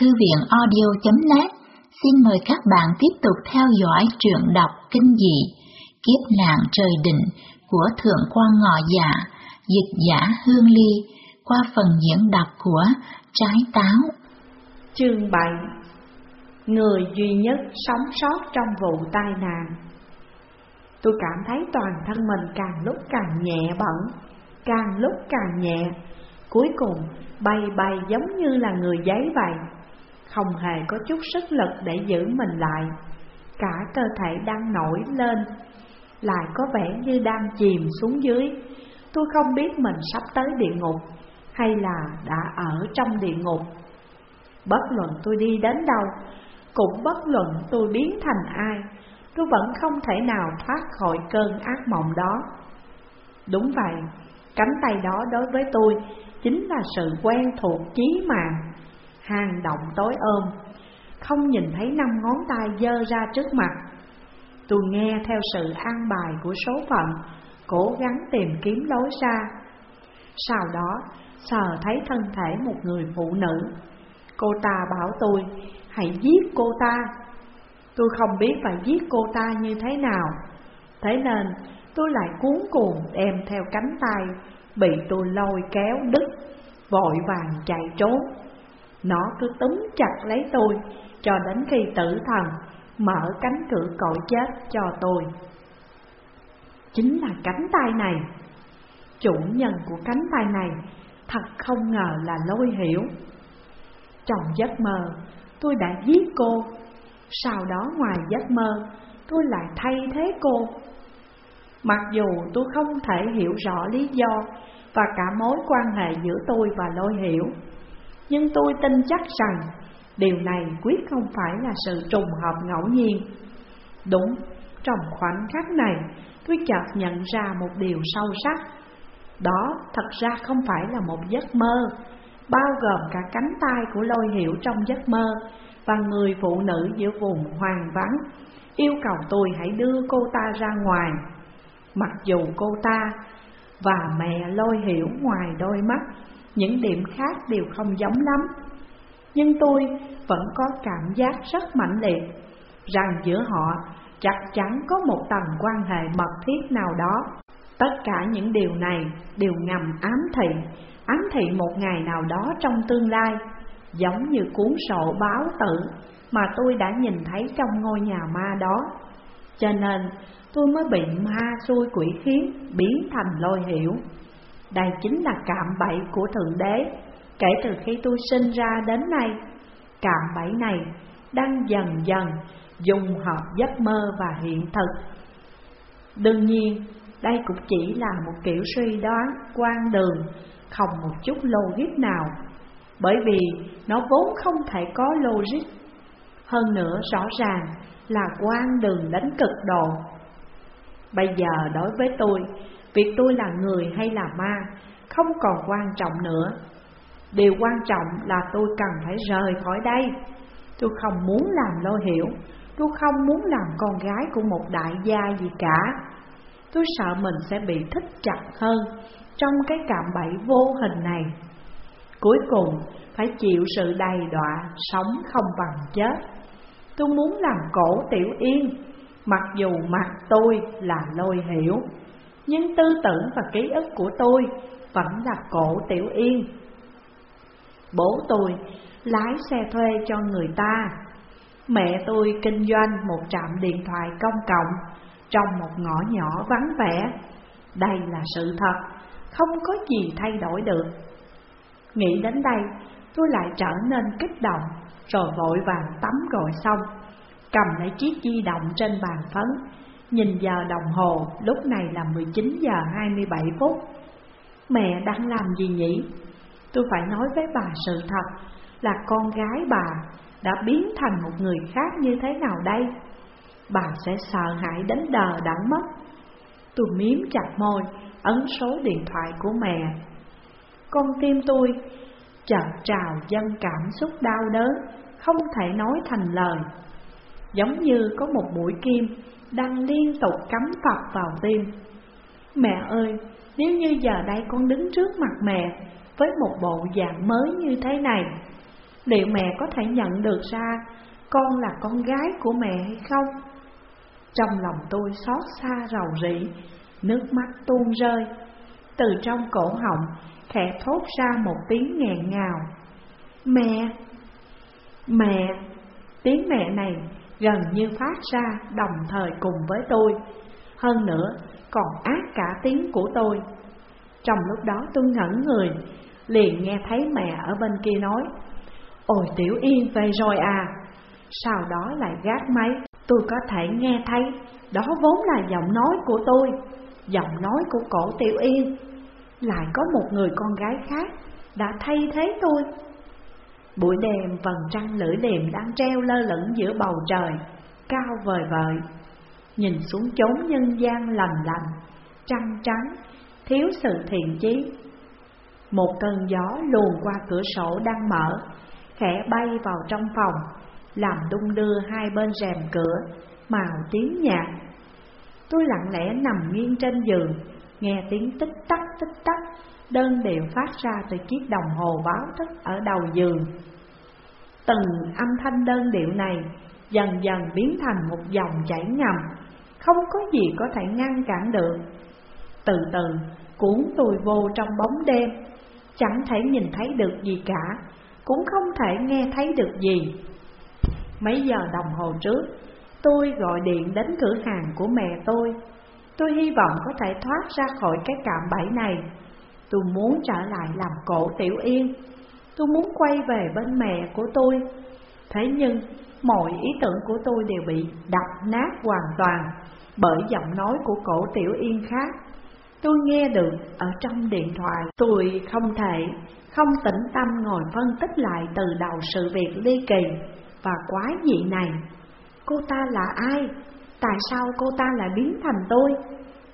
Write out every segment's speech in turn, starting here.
Thư viện audio.net xin mời các bạn tiếp tục theo dõi truyện đọc kinh dị Kiếp nạn trời định của Thượng quan Ngọ Dạ, dịch giả Hương Ly qua phần diễn đọc của Trái Táo. Chương 7 Người duy nhất sống sót trong vụ tai nạn. Tôi cảm thấy toàn thân mình càng lúc càng nhẹ bẩn, càng lúc càng nhẹ Cuối cùng bay bay giống như là người giấy vậy không hề có chút sức lực để giữ mình lại. Cả cơ thể đang nổi lên Lại có vẻ như đang chìm xuống dưới. Tôi không biết mình sắp tới địa ngục Hay là đã ở trong địa ngục. Bất luận tôi đi đến đâu Cũng bất luận tôi biến thành ai Tôi vẫn không thể nào thoát khỏi cơn ác mộng đó. Đúng vậy, cánh tay đó đối với tôi Chính là sự quen thuộc chí mạng hang động tối ôm Không nhìn thấy năm ngón tay dơ ra trước mặt. Tôi nghe theo sự an bài của số phận, Cố gắng tìm kiếm lối ra. Sau đó, sờ thấy thân thể một người phụ nữ. Cô ta bảo tôi, hãy giết cô ta. Tôi không biết phải giết cô ta như thế nào. Thế nên, tôi lại cuốn cuồng đem theo cánh tay, Bị tôi lôi kéo đứt, Vội vàng chạy trốn nó cứ túm chặt lấy tôi cho đến khi tử thần mở cánh cửa cõi chết cho tôi. Chính là cánh tay này. Chủ nhân của cánh tay này thật không ngờ là lôi hiểu. Trong giấc mơ, tôi đã giết cô. Sau đó ngoài giấc mơ, tôi lại thay thế cô. Mặc dù tôi không thể hiểu rõ lý do và cả mối quan hệ giữa tôi và lôi hiểu nhưng tôi tin chắc rằng điều này quyết không phải là sự trùng hợp ngẫu nhiên. Đúng, trong khoảnh khắc này tôi chợt nhận ra một điều sâu sắc. Đó thật ra không phải là một giấc mơ, bao gồm cả cánh tay của lôi hiểu trong giấc mơ và người phụ nữ giữa vùng hoàng vắng, yêu cầu tôi hãy đưa cô ta ra ngoài. Mặc dù cô ta và mẹ lôi hiểu ngoài đôi mắt những điểm khác đều không giống lắm. Nhưng tôi vẫn có cảm giác rất mạnh liệt Rằng giữa họ chắc chắn có một tầng quan hệ mật thiết nào đó. Tất cả những điều này đều ngầm ám thị Ám thị một ngày nào đó trong tương lai, Giống như cuốn sổ báo tử mà tôi đã nhìn thấy trong ngôi nhà ma đó. Cho nên tôi mới bị ma xui quỷ khiến biến thành lôi hiểu đây chính là cạm bẫy của Thượng Đế. Kể từ khi tôi sinh ra đến nay Cạm bẫy này đang dần dần dùng hợp giấc mơ và hiện thực. Đương nhiên, đây cũng chỉ là một kiểu suy đoán quan đường Không một chút logic nào Bởi vì nó vốn không thể có logic. Hơn nữa rõ ràng là quan đường đến cực độ. Bây giờ đối với tôi Việc tôi là người hay là ma, không còn quan trọng nữa. Điều quan trọng là tôi cần phải rời khỏi đây. Tôi không muốn làm lôi hiểu. Tôi không muốn làm con gái của một đại gia gì cả. Tôi sợ mình sẽ bị thích chặt hơn Trong cái cạm bẫy vô hình này. Cuối cùng, phải chịu sự đầy đọa Sống không bằng chết. Tôi muốn làm cổ tiểu yên, Mặc dù mặt tôi là lôi hiểu nhưng tư tưởng và ký ức của tôi vẫn là cổ tiểu yên. Bố tôi lái xe thuê cho người ta. Mẹ tôi kinh doanh một trạm điện thoại công cộng Trong một ngõ nhỏ vắng vẻ. Đây là sự thật, không có gì thay đổi được. Nghĩ đến đây, tôi lại trở nên kích động Rồi vội vàng tắm gội xong Cầm lấy chiếc di động trên bàn phấn Nhìn giờ đồng hồ, lúc này là 19 giờ 27 phút. Mẹ đang làm gì nhỉ? Tôi phải nói với bà sự thật là con gái bà đã biến thành một người khác như thế nào đây? Bà sẽ sợ hãi đến đờ đẫn mất. Tôi miếm chặt môi, ấn số điện thoại của mẹ. Con tim tôi chợt trào dâng cảm xúc đau đớn, không thể nói thành lời. Giống như có một mũi kim đang liên tục cắm phập vào tim. Mẹ ơi, nếu như giờ đây con đứng trước mặt mẹ với một bộ dạng mới như thế này, Liệu mẹ có thể nhận được ra con là con gái của mẹ hay không? Trong lòng tôi xót xa rầu rĩ, nước mắt tuôn rơi. Từ trong cổ họng, khẽ thốt ra một tiếng nghẹn ngào. Mẹ! Mẹ! Tiếng mẹ này gần như phát ra đồng thời cùng với tôi. Hơn nữa, còn ác cả tiếng của tôi. Trong lúc đó tôi ngẩn người, liền nghe thấy mẹ ở bên kia nói Ôi Tiểu Yên về rồi à Sau đó lại gác máy Tôi có thể nghe thấy Đó vốn là giọng nói của tôi Giọng nói của cổ Tiểu Yên Lại có một người con gái khác Đã thay thế tôi Buổi đêm vầng trăng lưỡi liềm đang treo lơ lửng giữa bầu trời Cao vời vợi. Nhìn xuống chốn nhân gian lầm lầm, Trăng trắng Thiếu sự thiện chí. Một cơn gió luồn qua cửa sổ đang mở Khẽ bay vào trong phòng Làm đung đưa hai bên rèm cửa Màu tiếng nhạc Tôi lặng lẽ nằm nghiêng trên giường Nghe tiếng tích tắc tích tắc. Đơn điệu phát ra từ chiếc đồng hồ báo thức ở đầu giường. Từng âm thanh đơn điệu này Dần dần biến thành một dòng chảy ngầm, Không có gì có thể ngăn cản được. Từ từ, cuốn tôi vô trong bóng đêm, Chẳng thể nhìn thấy được gì cả, Cũng không thể nghe thấy được gì. Mấy giờ đồng hồ trước, Tôi gọi điện đến cửa hàng của mẹ tôi. Tôi hy vọng có thể thoát ra khỏi cái cạm bẫy này. Tôi muốn trở lại làm cổ Tiểu Yên Tôi muốn quay về bên mẹ của tôi Thế nhưng mọi ý tưởng của tôi đều bị đập nát hoàn toàn Bởi giọng nói của cổ Tiểu Yên khác Tôi nghe được ở trong điện thoại Tôi không thể, không tĩnh tâm ngồi phân tích lại từ đầu sự việc ly kỳ và quái dị này Cô ta là ai? Tại sao cô ta lại biến thành tôi?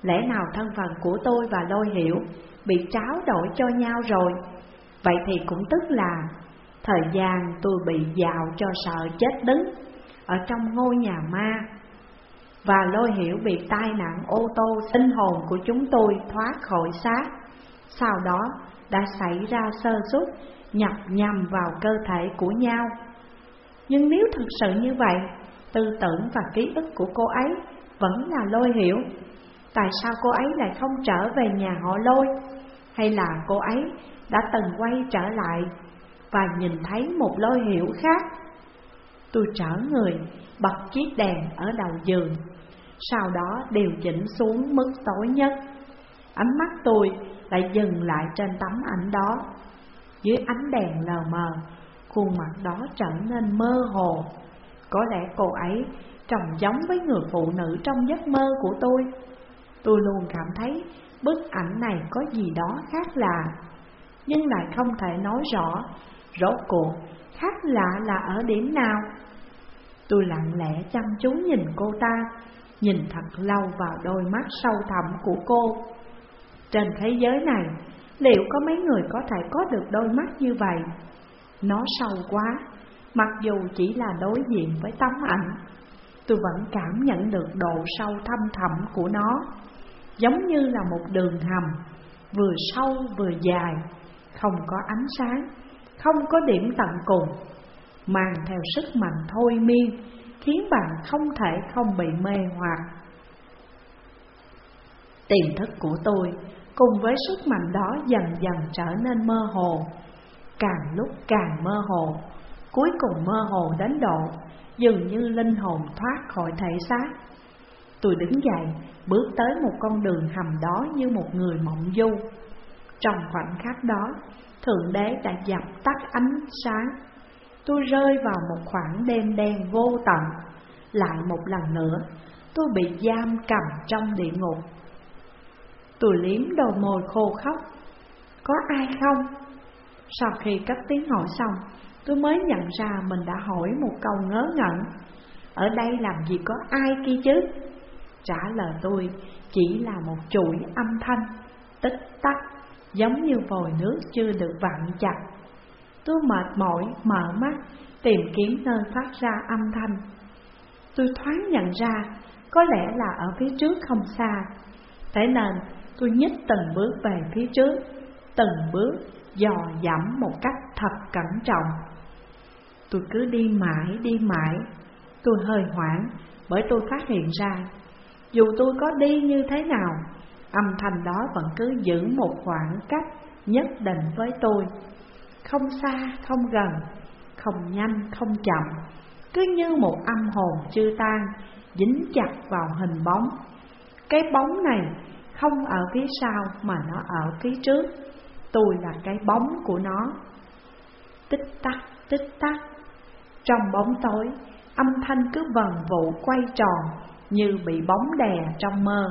Lẽ nào thân phận của tôi và lôi hiểu bị tráo đổi cho nhau rồi? Vậy thì cũng tức là thời gian tôi bị dạo cho sợ chết đứng ở trong ngôi nhà ma và lôi hiểu bị tai nạn ô tô sinh hồn của chúng tôi thoát khỏi xác. Sau đó đã xảy ra sơ suất nhập nhầm vào cơ thể của nhau. Nhưng nếu thực sự như vậy, tư tưởng và ký ức của cô ấy vẫn là lôi hiểu. Tại sao cô ấy lại không trở về nhà họ lôi? Hay là cô ấy đã từng quay trở lại và nhìn thấy một lôi hiểu khác? Tôi trở người, bật chiếc đèn ở đầu giường, sau đó điều chỉnh xuống mức tối nhất. Ánh mắt tôi lại dừng lại trên tấm ảnh đó. Dưới ánh đèn lờ mờ, khuôn mặt đó trở nên mơ hồ. Có lẽ cô ấy trông giống với người phụ nữ trong giấc mơ của tôi. Tôi luôn cảm thấy bức ảnh này có gì đó khác lạ, nhưng lại không thể nói rõ rốt cuộc khác lạ là ở điểm nào. Tôi lặng lẽ chăm chú nhìn cô ta, nhìn thật lâu vào đôi mắt sâu thẳm của cô. Trên thế giới này, liệu có mấy người có thể có được đôi mắt như vậy? Nó sâu quá, mặc dù chỉ là đối diện với tấm ảnh, tôi vẫn cảm nhận được độ sâu thâm thẳm của nó, giống như là một đường hầm, vừa sâu vừa dài, không có ánh sáng, không có điểm tận cùng, mang theo sức mạnh thôi miên, khiến bạn không thể không bị mê hoặc. Tiềm thức của tôi cùng với sức mạnh đó dần dần trở nên mơ hồ, càng lúc càng mơ hồ, cuối cùng mơ hồ đến độ dường như linh hồn thoát khỏi thể xác. Tôi đứng dậy, bước tới một con đường hầm đó như một người mộng du. Trong khoảnh khắc đó, Thượng Đế đã dập tắt ánh sáng. Tôi rơi vào một khoảng đêm đen vô tận. Lại một lần nữa, tôi bị giam cầm trong địa ngục. Tôi liếm đầu môi khô khóc. Có ai không? Sau khi cất tiếng hỏi xong, tôi mới nhận ra mình đã hỏi một câu ngớ ngẩn. Ở đây làm gì có ai kia chứ? Trả lời tôi chỉ là một chuỗi âm thanh, tích tắc, giống như vòi nước chưa được vặn chặt. Tôi mệt mỏi, mở mắt, tìm kiếm nơi phát ra âm thanh. Tôi thoáng nhận ra, có lẽ là ở phía trước không xa. Thế nên tôi nhích từng bước về phía trước, từng bước dò dẫm một cách thật cẩn trọng. Tôi cứ đi mãi đi mãi Tôi hơi hoảng bởi tôi phát hiện ra dù tôi có đi như thế nào Âm thanh đó vẫn cứ giữ một khoảng cách nhất định với tôi. Không xa, không gần, không nhanh, không chậm Cứ như một âm hồn chưa tan Dính chặt vào hình bóng. Cái bóng này không ở phía sau mà nó ở phía trước. Tôi là cái bóng của nó. Tích tắc, tích tắc. Trong bóng tối Âm thanh cứ vần vụ quay tròn. Như bị bóng đè trong mơ.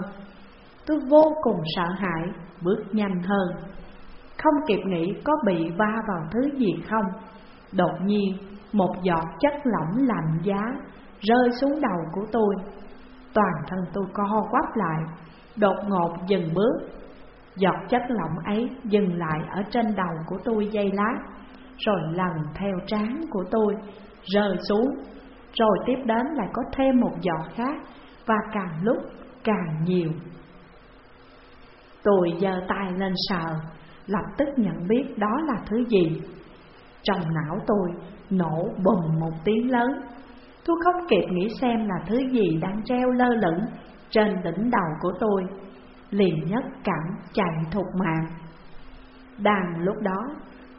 Tôi vô cùng sợ hãi, Bước nhanh hơn. Không kịp nghĩ có bị va vào thứ gì không, Đột nhiên Một giọt chất lỏng lạnh giá Rơi xuống đầu của tôi. Toàn thân tôi co quắp lại, Đột ngột dừng bước. Giọt chất lỏng ấy dừng lại ở trên đầu của tôi dây lát, Rồi lần theo trán của tôi rơi xuống. Rồi tiếp đến lại có thêm một giọt khác và càng lúc, càng nhiều. Tôi giơ tay lên sờ, Lập tức nhận biết đó là thứ gì. Trong não tôi nổ bùng một tiếng lớn. Tôi không kịp nghĩ xem là thứ gì đang treo lơ lửng trên đỉnh đầu của tôi. Liền nhất cảm chạy thục mạng. Đang lúc đó,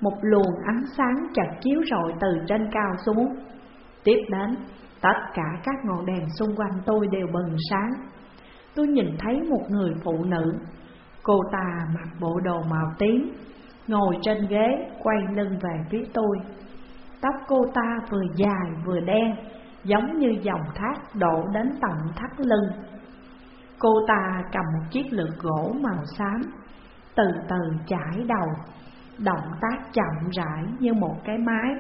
Một luồng ánh sáng chật chiếu rọi từ trên cao xuống. Tiếp đến Tất cả các ngọn đèn xung quanh tôi đều bừng sáng. Tôi nhìn thấy một người phụ nữ. Cô ta mặc bộ đồ màu tím, Ngồi trên ghế, quay lưng về phía tôi. Tóc cô ta vừa dài vừa đen, Giống như dòng thác đổ đến tận thắt lưng. Cô ta cầm một chiếc lược gỗ màu xám, Từ từ chải đầu, Động tác chậm rãi như một cái mái.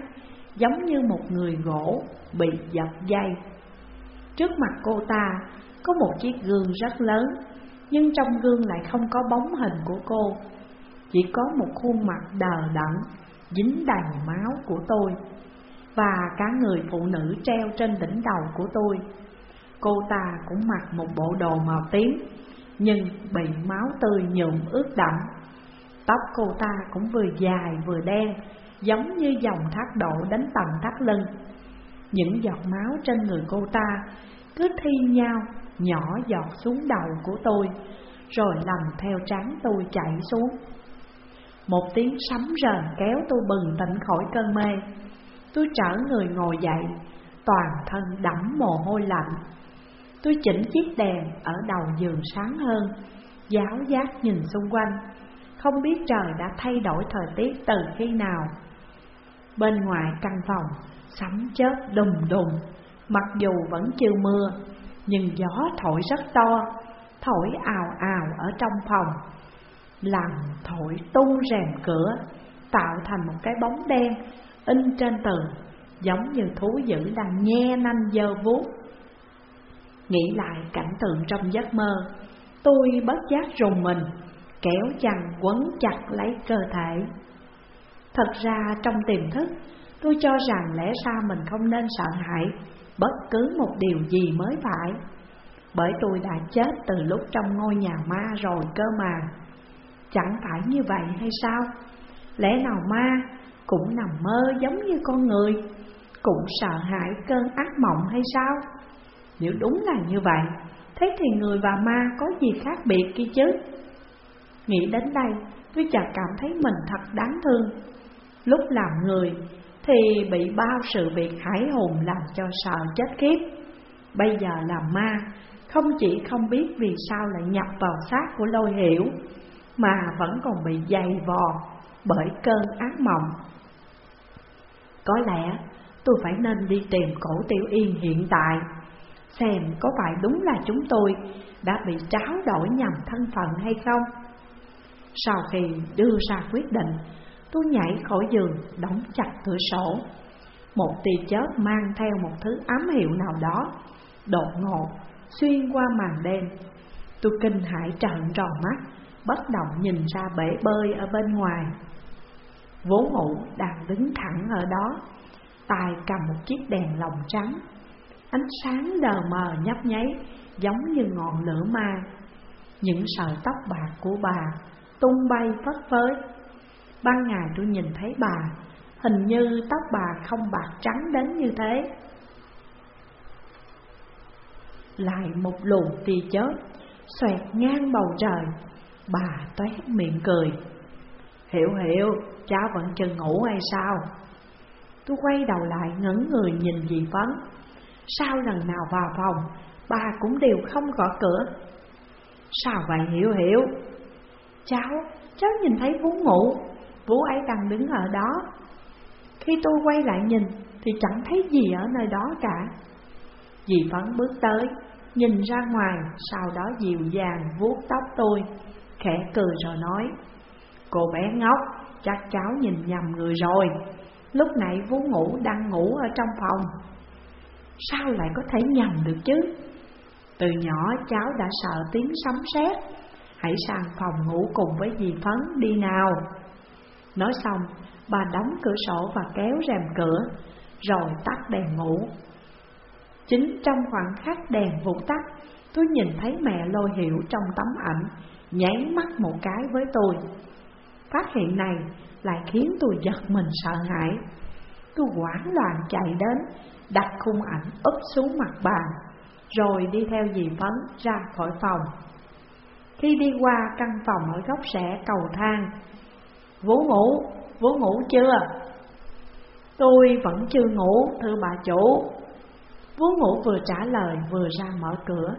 Giống như một người gỗ bị giật dây. Trước mặt cô ta có một chiếc gương rất lớn, Nhưng trong gương lại không có bóng hình của cô. Chỉ có một khuôn mặt đờ đẫn, Dính đầy máu của tôi Và cả người phụ nữ treo trên đỉnh đầu của tôi. Cô ta cũng mặc một bộ đồ màu tím, Nhưng bị máu tươi nhuộm ướt đậm Tóc cô ta cũng vừa dài vừa đen Giống như dòng thác đổ đến tầm thắt lưng. Những giọt máu trên người cô ta cứ thi nhau, nhỏ giọt xuống đầu của tôi, Rồi lầm theo trán tôi chảy xuống. Một tiếng sấm rền kéo tôi bừng tỉnh khỏi cơn mê. Tôi trở người ngồi dậy, Toàn thân đẫm mồ hôi lạnh. Tôi chỉnh chiếc đèn ở đầu giường sáng hơn, Giáo giác nhìn xung quanh. Không biết trời đã thay đổi thời tiết từ khi nào. Bên ngoài căn phòng, Sấm chớp đùng đùng. Mặc dù vẫn chưa mưa, Nhưng gió thổi rất to, Thổi ào ào ở trong phòng. Làm thổi tung rèm cửa, Tạo thành một cái bóng đen, In trên tường, Giống như thú dữ đang nhe nanh dơ vuốt. Nghĩ lại cảnh tượng trong giấc mơ, Tôi bất giác rùng mình, Kéo chăn quấn chặt lấy cơ thể. Thật ra trong tiềm thức, Tôi cho rằng lẽ ra mình không nên sợ hãi Bất cứ một điều gì mới phải Bởi tôi đã chết từ lúc trong ngôi nhà ma rồi cơ mà Chẳng phải như vậy hay sao? Lẽ nào ma cũng nằm mơ giống như con người, Cũng sợ hãi cơn ác mộng hay sao? Nếu đúng là như vậy, Thế thì người và ma có gì khác biệt kia chứ Nghĩ đến đây, Tôi chợt cảm thấy mình thật đáng thương Lúc làm người, Thì bị bao sự việc hải hùng làm cho sợ chết khiếp Bây giờ làm ma, Không chỉ không biết vì sao lại nhập vào xác của lôi hiểu, Mà vẫn còn bị dày vò Bởi cơn ác mộng. Có lẽ tôi phải nên đi tìm cổ tiểu yên hiện tại, Xem có phải đúng là chúng tôi đã bị tráo đổi nhầm thân phận hay không. Sau khi đưa ra quyết định Tôi nhảy khỏi giường, đóng chặt cửa sổ. Một tia chớp mang theo một thứ ám hiệu nào đó, Đột ngột, xuyên qua màn đêm. Tôi kinh hãi trợn tròn mắt, Bất động nhìn ra bể bơi ở bên ngoài. Vố ngủ đang đứng thẳng ở đó Tài cầm một chiếc đèn lồng trắng. Ánh sáng đờ mờ nhấp nháy, Giống như ngọn lửa ma. Những sợi tóc bạc của bà Tung bay phất phới. Ban ngày tôi nhìn thấy bà Hình như tóc bà không bạc trắng đến như thế. Lại một luồng tia chớp Xoẹt ngang bầu trời. Bà toét miệng cười. Hiểu hiểu, cháu vẫn chưa ngủ hay sao? Tôi quay đầu lại ngấn người nhìn dì Phấn. Sao lần nào vào phòng Bà cũng đều không gõ cửa. Sao vậy? Hiểu hiểu. Cháu, cháu nhìn thấy Vũ ngủ Vũ ấy đang đứng ở đó. Khi tôi quay lại nhìn, Thì chẳng thấy gì ở nơi đó cả. Dì Phấn bước tới, Nhìn ra ngoài, Sau đó dịu dàng vuốt tóc tôi, Khẽ cười rồi nói, Cô bé ngốc, Chắc cháu nhìn nhầm người rồi. Lúc nãy Vũ ngủ đang ngủ ở trong phòng. Sao lại có thể nhầm được chứ? Từ nhỏ cháu đã sợ tiếng sấm sét. Hãy sang phòng ngủ cùng với dì Phấn đi nào. Nói xong, bà đóng cửa sổ và kéo rèm cửa, Rồi tắt đèn ngủ. Chính trong khoảng khắc đèn vụt tắt, Tôi nhìn thấy mẹ lôi hiểu trong tấm ảnh, Nháy mắt một cái với tôi. Phát hiện này lại khiến tôi giật mình sợ hãi. Tôi hoảng loạn chạy đến, Đặt khung ảnh úp xuống mặt bàn Rồi đi theo dì Phấn ra khỏi phòng. Khi đi qua căn phòng ở góc rẽ cầu thang Vũ ngủ, Vũ ngủ chưa? Tôi vẫn chưa ngủ, thưa bà chủ Vũ ngủ vừa trả lời vừa ra mở cửa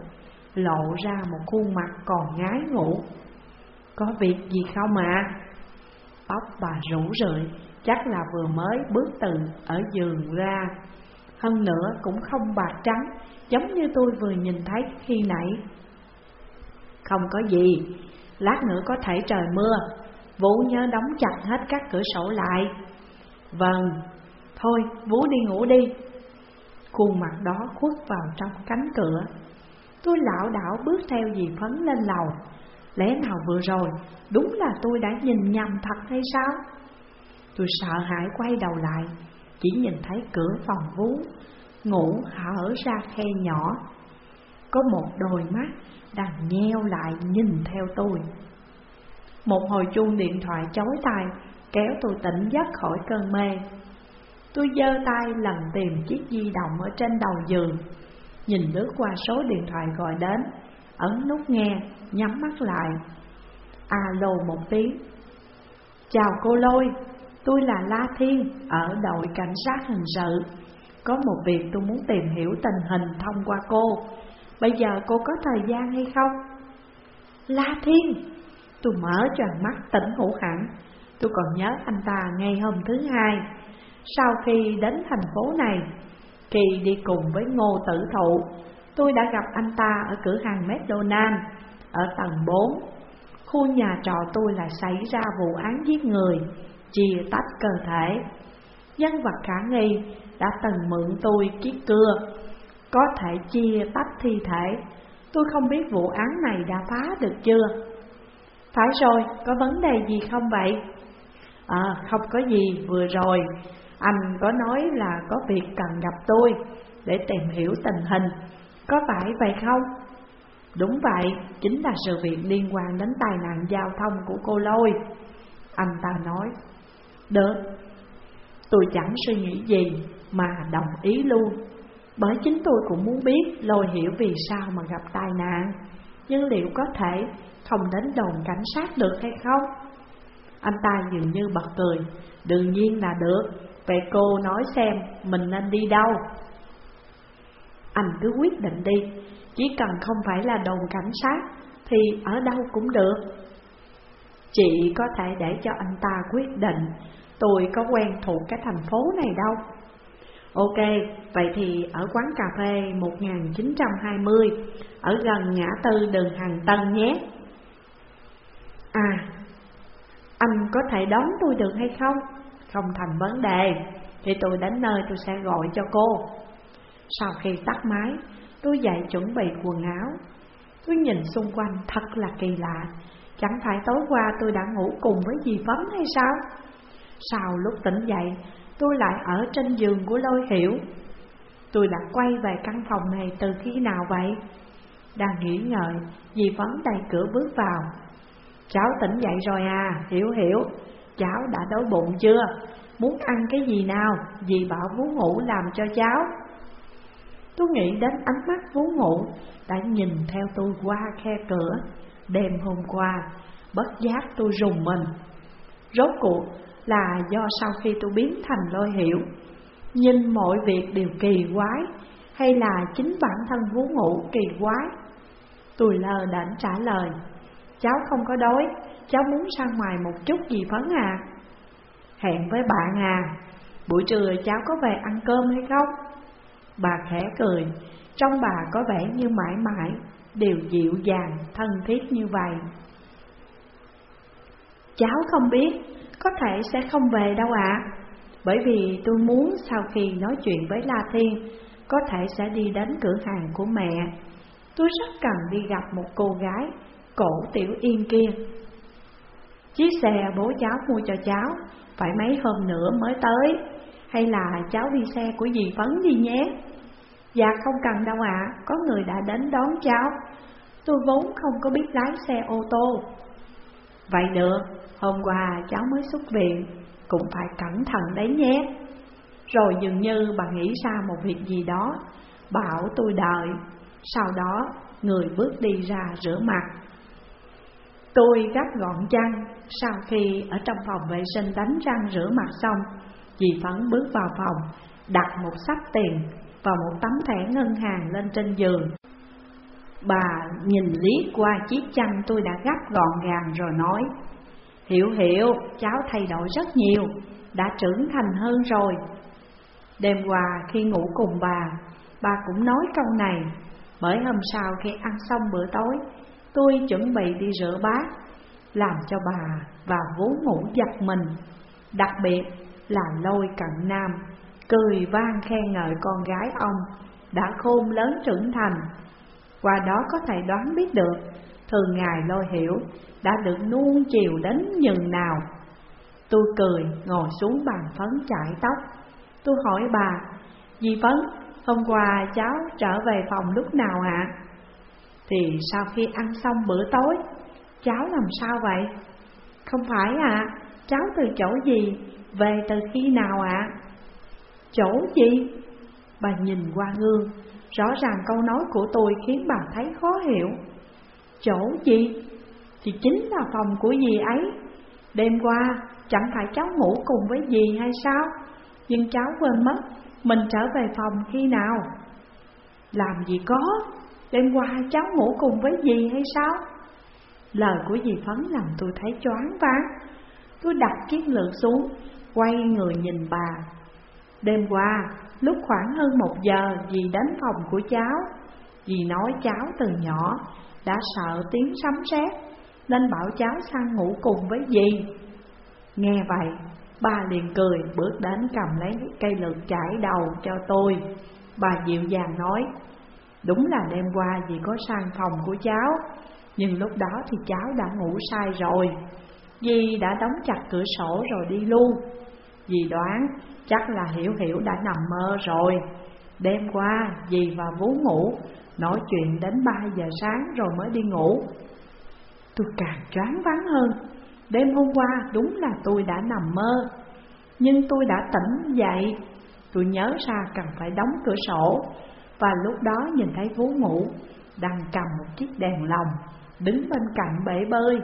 Lộ ra một khuôn mặt còn ngái ngủ Có việc gì không ạ? À? Bà rủ rượi Chắc là vừa mới bước từ ở giường ra Hơn nữa cũng không bạc trắng Giống như tôi vừa nhìn thấy khi nãy Không có gì Lát nữa có thể trời mưa Vũ nhớ đóng chặt hết các cửa sổ lại. Vâng Thôi, Vũ đi ngủ đi. Khuôn mặt đó khuất vào trong cánh cửa. Tôi lão đảo bước theo dì Phấn lên lầu. Lẽ nào vừa rồi, Đúng là tôi đã nhìn nhầm thật hay sao? Tôi sợ hãi quay đầu lại, Chỉ nhìn thấy cửa phòng vú Ngủ hở ra khe nhỏ. Có một đôi mắt đang nheo lại nhìn theo tôi. Một hồi chuông điện thoại chói tai Kéo tôi tỉnh giấc khỏi cơn mê. Tôi giơ tay lần tìm chiếc di động ở trên đầu giường. Nhìn lướt qua số điện thoại gọi đến Ấn nút nghe, nhắm mắt lại. Alo một tiếng. Chào cô Lôi, tôi là La Thiên ở đội cảnh sát hình sự. Có một việc tôi muốn tìm hiểu tình hình thông qua cô. Bây giờ cô có thời gian hay không? La Thiên! Tôi mở tròn mắt tỉnh ngủ hẳn Tôi còn nhớ anh ta ngày hôm thứ hai. Sau khi đến thành phố này Kỳ đi cùng với Ngô Tử Thụ, Tôi đã gặp anh ta ở cửa hàng McDonald Ở tầng 4 Khu nhà trọ tôi là xảy ra vụ án giết người, Chia tách cơ thể. Nhân vật khả nghi đã từng mượn tôi chiếc cưa, Có thể chia tách thi thể. Tôi không biết vụ án này đã phá được chưa. Phải rồi, có vấn đề gì không vậy? À, không có gì, vừa rồi. Anh có nói là có việc cần gặp tôi Để tìm hiểu tình hình. Có phải vậy không? Đúng vậy, chính là sự việc liên quan đến tai nạn giao thông của cô Lôi. Anh ta nói Được, tôi chẳng suy nghĩ gì mà đồng ý luôn. Bởi chính tôi cũng muốn biết Lôi hiểu vì sao mà gặp tai nạn. Nhưng liệu có thể không đến đồn cảnh sát được hay không? Anh ta dường như bật cười. Đương nhiên là được. Vậy cô nói xem mình nên đi đâu? Anh cứ quyết định đi. Chỉ cần không phải là đồn cảnh sát Thì ở đâu cũng được. Chị có thể để cho anh ta quyết định. Tôi có quen thuộc cái thành phố này đâu. Ok, vậy thì ở quán cà phê 1920 Ở gần ngã tư đường Hàng Tân nhé. À, anh có thể đón tôi được hay không? Không thành vấn đề. Thì tôi đến nơi tôi sẽ gọi cho cô. Sau khi tắt máy Tôi dậy chuẩn bị quần áo. Tôi nhìn xung quanh thật là kỳ lạ. Chẳng phải tối qua tôi đã ngủ cùng với dì Phấn hay sao? Sau lúc tỉnh dậy Tôi lại ở trên giường của lôi hiểu. Tôi đã quay về căn phòng này từ khi nào vậy? Đang nghĩ ngợi Dì Phấn đẩy cửa bước vào. Cháu tỉnh dậy rồi à. Hiểu hiểu. Cháu đã đói bụng chưa? Muốn ăn cái gì nào, dì bảo vú ngủ làm cho cháu. Tôi nghĩ đến ánh mắt vú ngủ đã nhìn theo tôi qua khe cửa. Đêm hôm qua, bất giác tôi rùng mình. Rốt cuộc là do sau khi tôi biến thành lôi hiểu Nhìn mọi việc đều kỳ quái Hay là chính bản thân vú ngủ kỳ quái? Tôi lờ đảnh trả lời. Cháu không có đói. Cháu muốn ra ngoài một chút gì phấn à. Hẹn với bạn à. Buổi trưa cháu có về ăn cơm hay không? Bà khẽ cười. Trong bà có vẻ như mãi mãi Đều dịu dàng, thân thiết như vậy. Cháu không biết Có thể sẽ không về đâu ạ. Bởi vì tôi muốn sau khi nói chuyện với La Thiên Có thể sẽ đi đến cửa hàng của mẹ. Tôi rất cần đi gặp một cô gái Cổ Tiểu Yên kia. Chiếc xe bố cháu mua cho cháu Phải mấy hôm nữa mới tới. Hay là cháu đi xe của dì Phấn đi nhé. Dạ không cần đâu ạ, có người đã đến đón cháu. Tôi vốn không có biết lái xe ô tô. Vậy được, hôm qua cháu mới xuất viện Cũng phải cẩn thận đấy nhé. Rồi dường như bà nghĩ ra một việc gì đó Bảo tôi đợi. Sau đó người bước đi ra rửa mặt. Tôi gấp gọn chăn Sau khi ở trong phòng vệ sinh đánh răng rửa mặt xong Dì Phấn bước vào phòng Đặt một sắp tiền và một tấm thẻ ngân hàng lên trên giường. Bà nhìn liếc qua chiếc chăn tôi đã gấp gọn gàng rồi nói Hiểu hiểu, cháu thay đổi rất nhiều, đã trưởng thành hơn rồi Đêm qua khi ngủ cùng bà, bà cũng nói câu này Bởi hôm sau khi ăn xong bữa tối, tôi chuẩn bị đi rửa bát Làm cho bà và vú ngủ giật mình Đặc biệt là lôi cận nam cười vang khen ngợi con gái ông đã khôn lớn trưởng thành. Qua đó có thể đoán biết được thường ngày lôi hiểu đã được nuông chiều đến nhường nào. Tôi cười ngồi xuống bàn phấn chải tóc. Tôi hỏi bà, dì Phấn, hôm qua cháu trở về phòng lúc nào ạ? Thì sau khi ăn xong bữa tối, cháu làm sao vậy? Không phải ạ, cháu từ chỗ gì, về từ khi nào ạ? Chỗ gì? Bà nhìn qua gương, rõ ràng câu nói của tôi khiến bà thấy khó hiểu. Chỗ gì? Thì chính là phòng của dì ấy. Đêm qua, chẳng phải cháu ngủ cùng với dì hay sao? Nhưng cháu quên mất, mình trở về phòng khi nào? Làm gì có, đêm qua cháu ngủ cùng với dì hay sao? Lời của dì Phấn làm tôi thấy choáng váng. Tôi đặt chiếc lược xuống, quay người nhìn bà Đêm qua, lúc khoảng hơn một giờ dì đến phòng của cháu Dì nói cháu từ nhỏ đã sợ tiếng sấm sét Nên bảo cháu sang ngủ cùng với dì Nghe vậy, ba liền cười bước đến cầm lấy cây lược chải đầu cho tôi Bà dịu dàng nói Đúng là đêm qua dì có sang phòng của cháu, Nhưng lúc đó thì cháu đã ngủ sai rồi. Dì đã đóng chặt cửa sổ rồi đi luôn. Dì đoán chắc là Hiểu Hiểu đã nằm mơ rồi. Đêm qua dì và Vú ngủ Nói chuyện đến ba giờ sáng rồi mới đi ngủ. Tôi càng choáng váng hơn. Đêm hôm qua đúng là tôi đã nằm mơ. Nhưng tôi đã tỉnh dậy. Tôi nhớ ra cần phải đóng cửa sổ. Và lúc đó nhìn thấy Vú ngủ Đang cầm một chiếc đèn lồng Đứng bên cạnh bể bơi.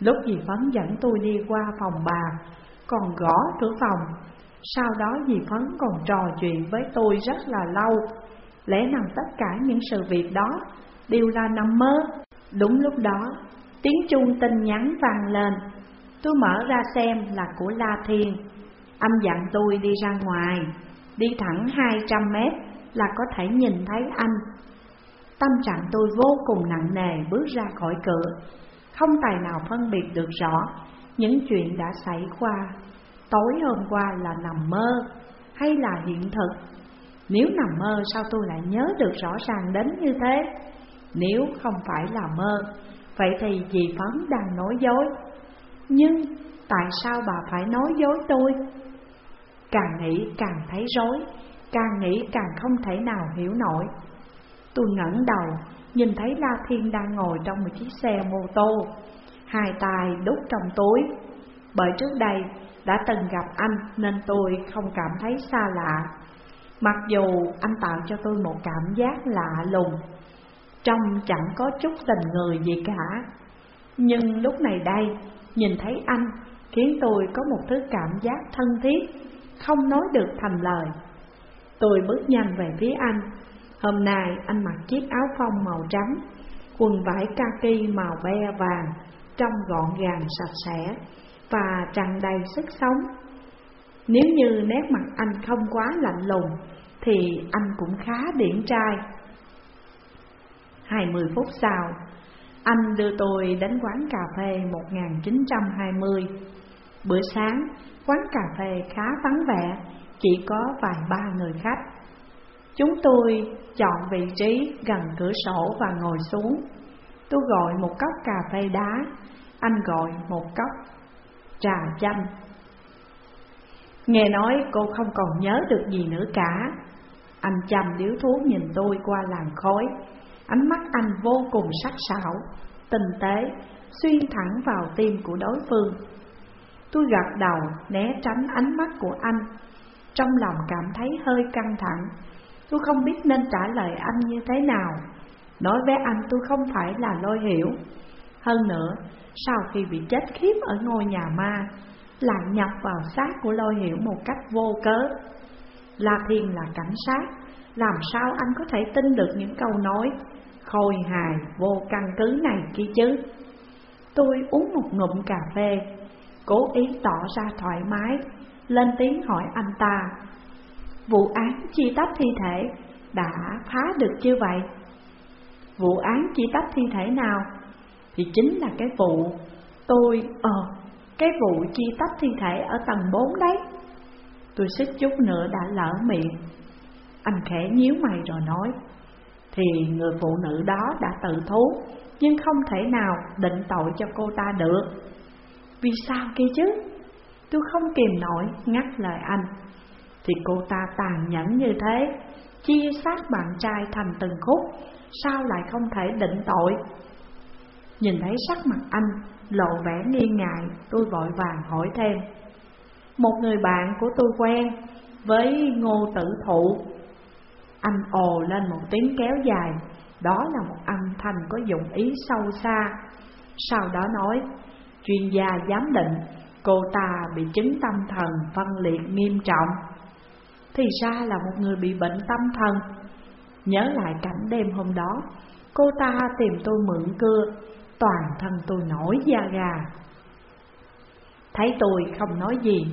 Lúc dì Phấn dẫn tôi đi qua phòng bà Còn gõ cửa phòng. Sau đó dì Phấn còn trò chuyện với tôi rất là lâu. Lẽ nào tất cả những sự việc đó đều là nằm mơ? Đúng lúc đó, tiếng chuông tin nhắn vang lên. Tôi mở ra xem là của La Thiên. Anh dặn tôi đi ra ngoài Đi thẳng 200 mét là có thể nhìn thấy anh. Tâm trạng tôi vô cùng nặng nề, bước ra khỏi cửa. Không tài nào phân biệt được rõ những chuyện đã xảy qua. Tối hôm qua là nằm mơ hay là hiện thực? Nếu nằm mơ, sao tôi lại nhớ được rõ ràng đến như thế? Nếu không phải là mơ, Vậy thì dì Phấn đang nói dối. Nhưng tại sao bà phải nói dối tôi? Càng nghĩ càng thấy rối. Càng nghĩ càng không thể nào hiểu nổi. Tôi ngẩng đầu Nhìn thấy La Thiên đang ngồi trong một chiếc xe mô tô. Hai tay đút trong túi. Bởi trước đây Đã từng gặp anh nên tôi không cảm thấy xa lạ. Mặc dù anh tạo cho tôi một cảm giác lạ lùng trong chẳng có chút tình người gì cả. Nhưng lúc này đây, nhìn thấy anh Khiến tôi có một thứ cảm giác thân thiết Không nói được thành lời. Tôi bước nhanh về phía anh. Hôm nay anh mặc chiếc áo phông màu trắng Quần vải kaki màu be vàng Trông gọn gàng sạch sẽ Và tràn đầy sức sống. Nếu như nét mặt anh không quá lạnh lùng Thì anh cũng khá điển trai. 20 phút sau Anh đưa tôi đến quán cà phê 1920 Bữa sáng, quán cà phê khá vắng vẻ chỉ có vài ba người khách. Chúng tôi chọn vị trí gần cửa sổ và ngồi xuống. Tôi gọi một cốc cà phê đá. Anh gọi một cốc trà chanh. Nghe nói cô không còn nhớ được gì nữa cả. Anh chăm điếu thuốc nhìn tôi qua làn khói. Ánh mắt anh vô cùng sắc sảo, Tinh tế, Xuyên thẳng vào tim của đối phương. Tôi gật đầu, né tránh ánh mắt của anh. Trong lòng cảm thấy hơi căng thẳng. Tôi không biết nên trả lời anh như thế nào. Nói với anh tôi không phải là lôi hiểu. Hơn nữa, sau khi bị chết khiếp ở ngôi nhà ma Lại nhập vào xác của lôi hiểu một cách vô cớ. La Thiên là cảnh sát Làm sao anh có thể tin được những câu nói Khôi hài vô căn cứ này kia chứ? Tôi uống một ngụm cà phê Cố ý tỏ ra thoải mái. Lên tiếng hỏi anh ta Vụ án chi tách thi thể đã phá được chưa vậy? Vụ án chi tách thi thể nào? Thì chính là cái vụ tôi, ờ, cái vụ chi tách thi thể ở tầng 4 đấy Tôi xích chút nữa đã lỡ miệng Anh khẽ nhíu mày rồi nói Thì người phụ nữ đó đã tự thú Nhưng không thể nào định tội cho cô ta được Vì sao kia chứ? Tôi không kìm nổi, ngắt lời anh. Thì cô ta tàn nhẫn như thế Chia xác bạn trai thành từng khúc, Sao lại không thể định tội? Nhìn thấy sắc mặt anh, lộ vẻ nghi ngại, Tôi vội vàng hỏi thêm. Một người bạn của tôi quen, Với ngô tử thụ. Anh ồ lên một tiếng kéo dài, Đó là một âm thanh có dụng ý sâu xa. Sau đó nói, Chuyên gia giám định Cô ta bị chứng tâm thần phân liệt nghiêm trọng. Thì ra là một người bị bệnh tâm thần. Nhớ lại cảnh đêm hôm đó, Cô ta tìm tôi mượn cưa, Toàn thân tôi nổi da gà. Thấy tôi không nói gì,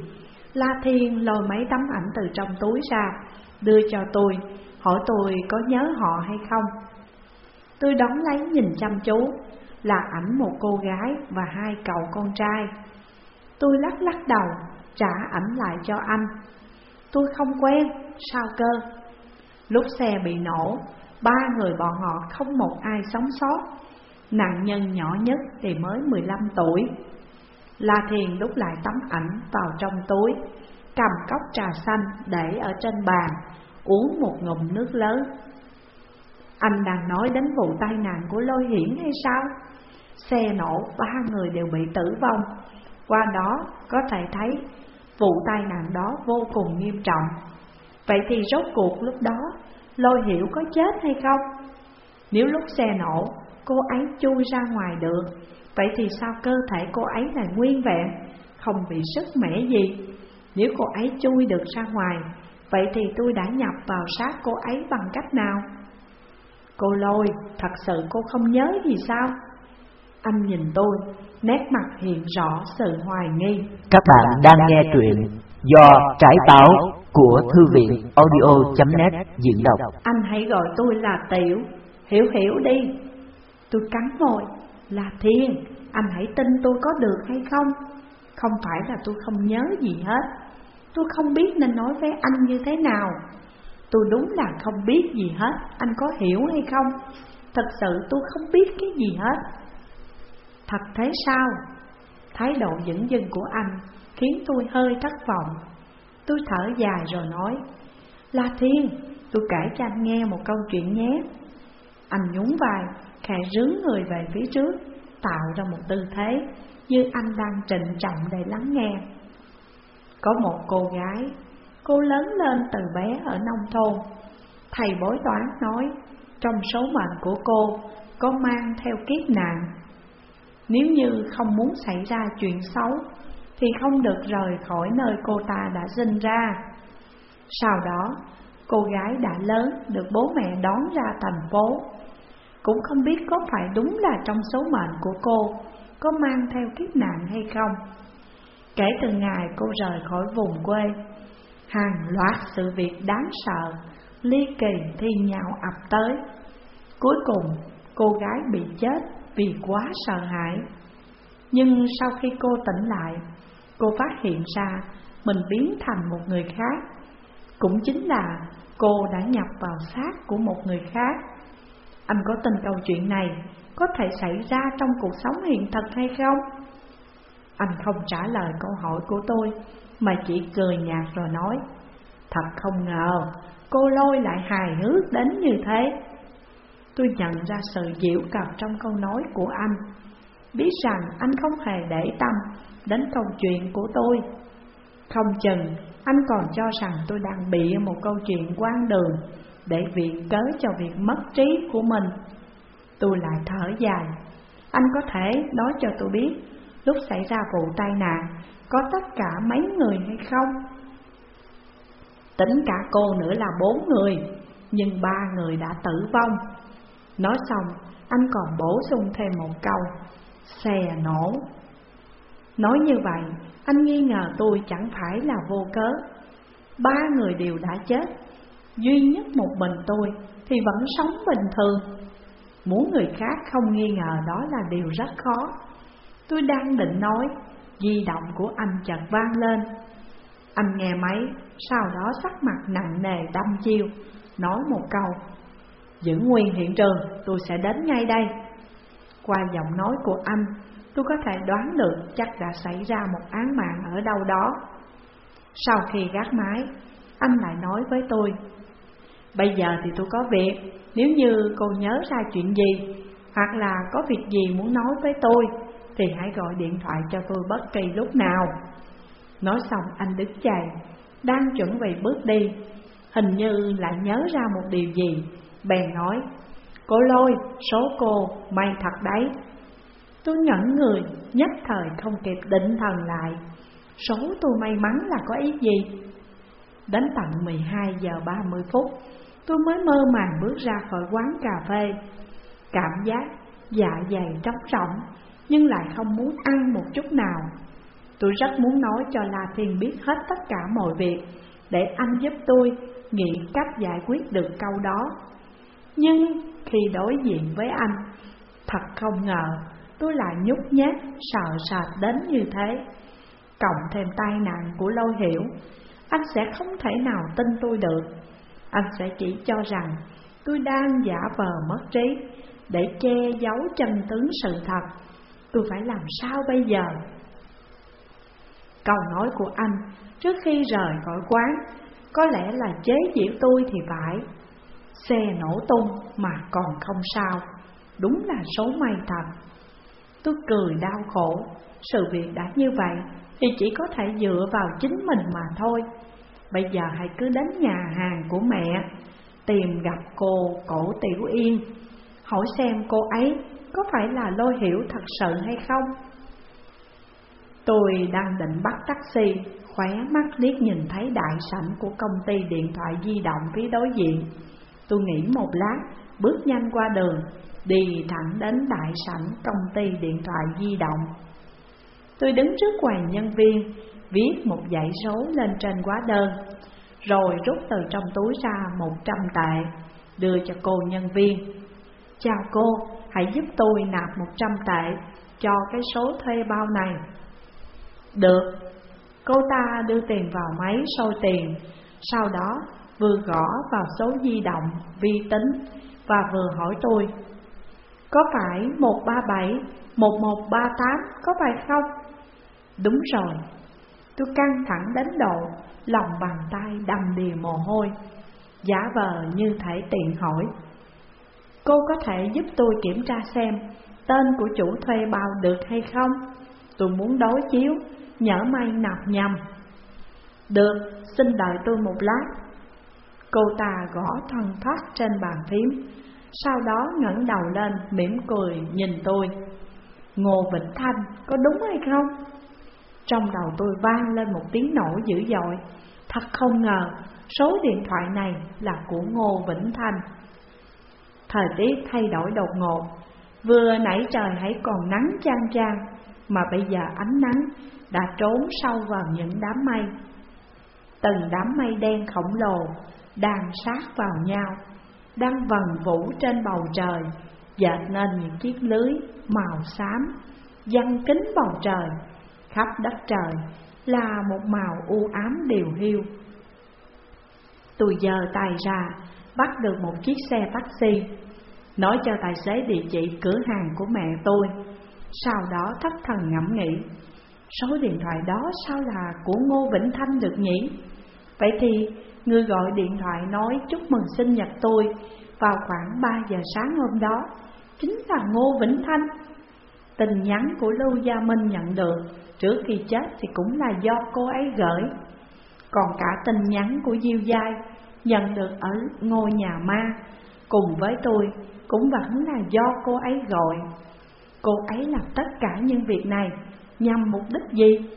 La Thiên lôi mấy tấm ảnh từ trong túi ra, Đưa cho tôi, Hỏi tôi có nhớ họ hay không. Tôi đón lấy nhìn chăm chú, Là ảnh một cô gái và hai cậu con trai. Tôi lắc lắc đầu Trả ảnh lại cho anh. Tôi không quen, sao cơ? Lúc xe bị nổ, ba người bọn họ không một ai sống sót. Nạn nhân nhỏ nhất thì mới 15 tuổi. La Thiền đút lại tấm ảnh vào trong túi Cầm cốc trà xanh để ở trên bàn Uống một ngụm nước lớn. Anh đang nói đến vụ tai nạn của lôi hiển hay sao? Xe nổ ba người đều bị tử vong. Qua đó có thể thấy Vụ tai nạn đó vô cùng nghiêm trọng Vậy thì rốt cuộc lúc đó Lôi hiểu có chết hay không? Nếu lúc xe nổ cô ấy chui ra ngoài được Vậy thì sao cơ thể cô ấy lại nguyên vẹn Không bị sức mẻ gì Nếu cô ấy chui được ra ngoài Vậy thì tôi đã nhập vào xác cô ấy bằng cách nào? Cô lôi, thật sự cô không nhớ gì sao? Anh nhìn tôi, nét mặt hiện rõ sự hoài nghi. Các bạn đang nghe truyện do trải táo của thư viện audio.net diễn đọc. Anh hãy gọi tôi là Tiểu, hiểu hiểu đi. Tôi cắn môi, là Thiên, anh hãy tin tôi có được hay không? Không phải là tôi không nhớ gì hết, tôi không biết nên nói với anh như thế nào. Tôi đúng là không biết gì hết, anh có hiểu hay không? Thật sự tôi không biết cái gì hết Thật thế sao? Thái độ dững dưng của anh khiến tôi hơi thất vọng. Tôi thở dài rồi nói La Thiên, tôi kể cho anh nghe một câu chuyện nhé. Anh nhún vai, khẽ rướng người về phía trước Tạo ra một tư thế như anh đang trịnh trọng để lắng nghe. Có một cô gái, cô lớn lên từ bé ở nông thôn. Thầy bói toán nói trong số mệnh của cô có mang theo kiếp nạn nếu như không muốn xảy ra chuyện xấu, thì không được rời khỏi nơi cô ta đã sinh ra. Sau đó, cô gái đã lớn được bố mẹ đón ra thành phố. Cũng không biết có phải đúng là trong số mệnh của cô có mang theo kiếp nạn hay không. Kể từ ngày cô rời khỏi vùng quê, Hàng loạt sự việc đáng sợ ly kỳ thi nhau ập tới. Cuối cùng, cô gái bị chết vì quá sợ hãi. Nhưng sau khi cô tỉnh lại, Cô phát hiện ra mình biến thành một người khác. Cũng chính là cô đã nhập vào xác của một người khác. Anh có tin câu chuyện này có thể xảy ra trong cuộc sống hiện thực hay không? Anh không trả lời câu hỏi của tôi, Mà chỉ cười nhạt rồi nói, Thật không ngờ, cô lôi lại hài hước đến như thế. Tôi nhận ra sự dịu cợt trong câu nói của anh. Biết rằng anh không hề để tâm đến câu chuyện của tôi. Không chừng, anh còn cho rằng tôi đang bị một câu chuyện quan đường Để viện cớ cho việc mất trí của mình. Tôi lại thở dài. Anh có thể nói cho tôi biết, Lúc xảy ra vụ tai nạn, Có tất cả mấy người hay không? Tính cả cô nữa là bốn người, Nhưng ba người đã tử vong. Nói xong, anh còn bổ sung thêm một câu, Xe nổ. Nói như vậy, anh nghi ngờ tôi chẳng phải là vô cớ. Ba người đều đã chết, Duy nhất một mình tôi thì vẫn sống bình thường. Muốn người khác không nghi ngờ đó là điều rất khó. Tôi đang định nói, Di động của anh chợt vang lên. Anh nghe máy, Sau đó sắc mặt nặng nề đâm chiêu, Nói một câu Giữ nguyên hiện trường, tôi sẽ đến ngay đây. Qua giọng nói của anh, Tôi có thể đoán được chắc đã xảy ra một án mạng ở đâu đó. Sau khi gác máy, Anh lại nói với tôi, Bây giờ thì tôi có việc, Nếu như cô nhớ ra chuyện gì, Hoặc là có việc gì muốn nói với tôi, Thì hãy gọi điện thoại cho tôi bất kỳ lúc nào. Nói xong, anh đứng dậy, Đang chuẩn bị bước đi. Hình như lại nhớ ra một điều gì. Bèn nói Cô lôi, số cô, may thật đấy. Tôi nhẫn người, nhất thời không kịp định thần lại. Số tôi may mắn là có ý gì? Đến tận 12 giờ 30 phút Tôi mới mơ màng bước ra khỏi quán cà phê. Cảm giác dạ dày trống rỗng Nhưng lại không muốn ăn một chút nào. Tôi rất muốn nói cho La Thiên biết hết tất cả mọi việc Để anh giúp tôi nghĩ cách giải quyết được câu đó. Nhưng khi đối diện với anh, Thật không ngờ tôi lại nhút nhát, sợ sệt đến như thế. Cộng thêm tai nạn của lâu hiểu, Anh sẽ không thể nào tin tôi được. Anh sẽ chỉ cho rằng tôi đang giả vờ mất trí Để che giấu chân tướng sự thật. Tôi phải làm sao bây giờ? Câu nói của anh trước khi rời khỏi quán Có lẽ là chế giễu tôi thì phải. Xe nổ tung mà còn không sao. Đúng là số may thật Tôi cười đau khổ. Sự việc đã như vậy Thì chỉ có thể dựa vào chính mình mà thôi. Bây giờ hãy cứ đến nhà hàng của mẹ, Tìm gặp cô Cổ Tiểu Yên. Hỏi xem cô ấy có phải là lôi hiểu thật sự hay không. Tôi đang định bắt taxi, Khóe mắt liếc nhìn thấy đại sảnh của công ty điện thoại di động phía đối diện. Tôi nghĩ một lát, bước nhanh qua đường Đi thẳng đến đại sảnh công ty điện thoại di động. Tôi đứng trước quầy nhân viên Viết một dãy số lên trên quá đơn Rồi rút từ trong túi ra một trăm tệ Đưa cho cô nhân viên. Chào cô, hãy giúp tôi nạp một trăm tệ Cho cái số thuê bao này. Được. Cô ta đưa tiền vào máy sôi tiền Sau đó vừa gõ vào số di động, vi tính Và vừa hỏi tôi có phải 137, 1138 có phải không? Đúng rồi, tôi căng thẳng đến độ lòng bàn tay đầm đìa mồ hôi Giả vờ như thể tiện hỏi Cô có thể giúp tôi kiểm tra xem tên của chủ thuê bao được hay không? Tôi muốn đối chiếu, nhỡ may nạp nhầm Được, xin đợi tôi một lát Cô ta gõ thân thoát trên bàn phím, Sau đó ngẩng đầu lên mỉm cười nhìn tôi. Ngô Vĩnh Thanh, có đúng hay không? Trong đầu tôi vang lên một tiếng nổ dữ dội. Thật không ngờ, số điện thoại này là của Ngô Vĩnh Thanh. Thời tiết thay đổi đột ngột. Vừa nãy trời hãy còn nắng chang chang, Mà bây giờ ánh nắng đã trốn sâu vào những đám mây. Từng đám mây đen khổng lồ đang sát vào nhau, Đang vần vũ trên bầu trời, Dệt nên những chiếc lưới màu xám Dăng kính bầu trời, Khắp đất trời, là một màu u ám điều hiu Tôi giơ tay ra, Bắt được một chiếc xe taxi, Nói cho tài xế địa chỉ cửa hàng của mẹ tôi, Sau đó thất thần ngẫm nghĩ, Số điện thoại đó sao là của Ngô Vĩnh Thanh được nhỉ? Vậy thì người gọi điện thoại nói chúc mừng sinh nhật tôi Vào khoảng 3 giờ sáng hôm đó. Chính là Ngô Vĩnh Thanh. Tin nhắn của Lưu Gia Minh nhận được Trước khi chết thì cũng là do cô ấy gửi. Còn cả tin nhắn của Diêu Giai Nhận được ở ngôi nhà ma Cùng với tôi cũng vẫn là do cô ấy gọi. Cô ấy làm tất cả những việc này nhằm mục đích gì?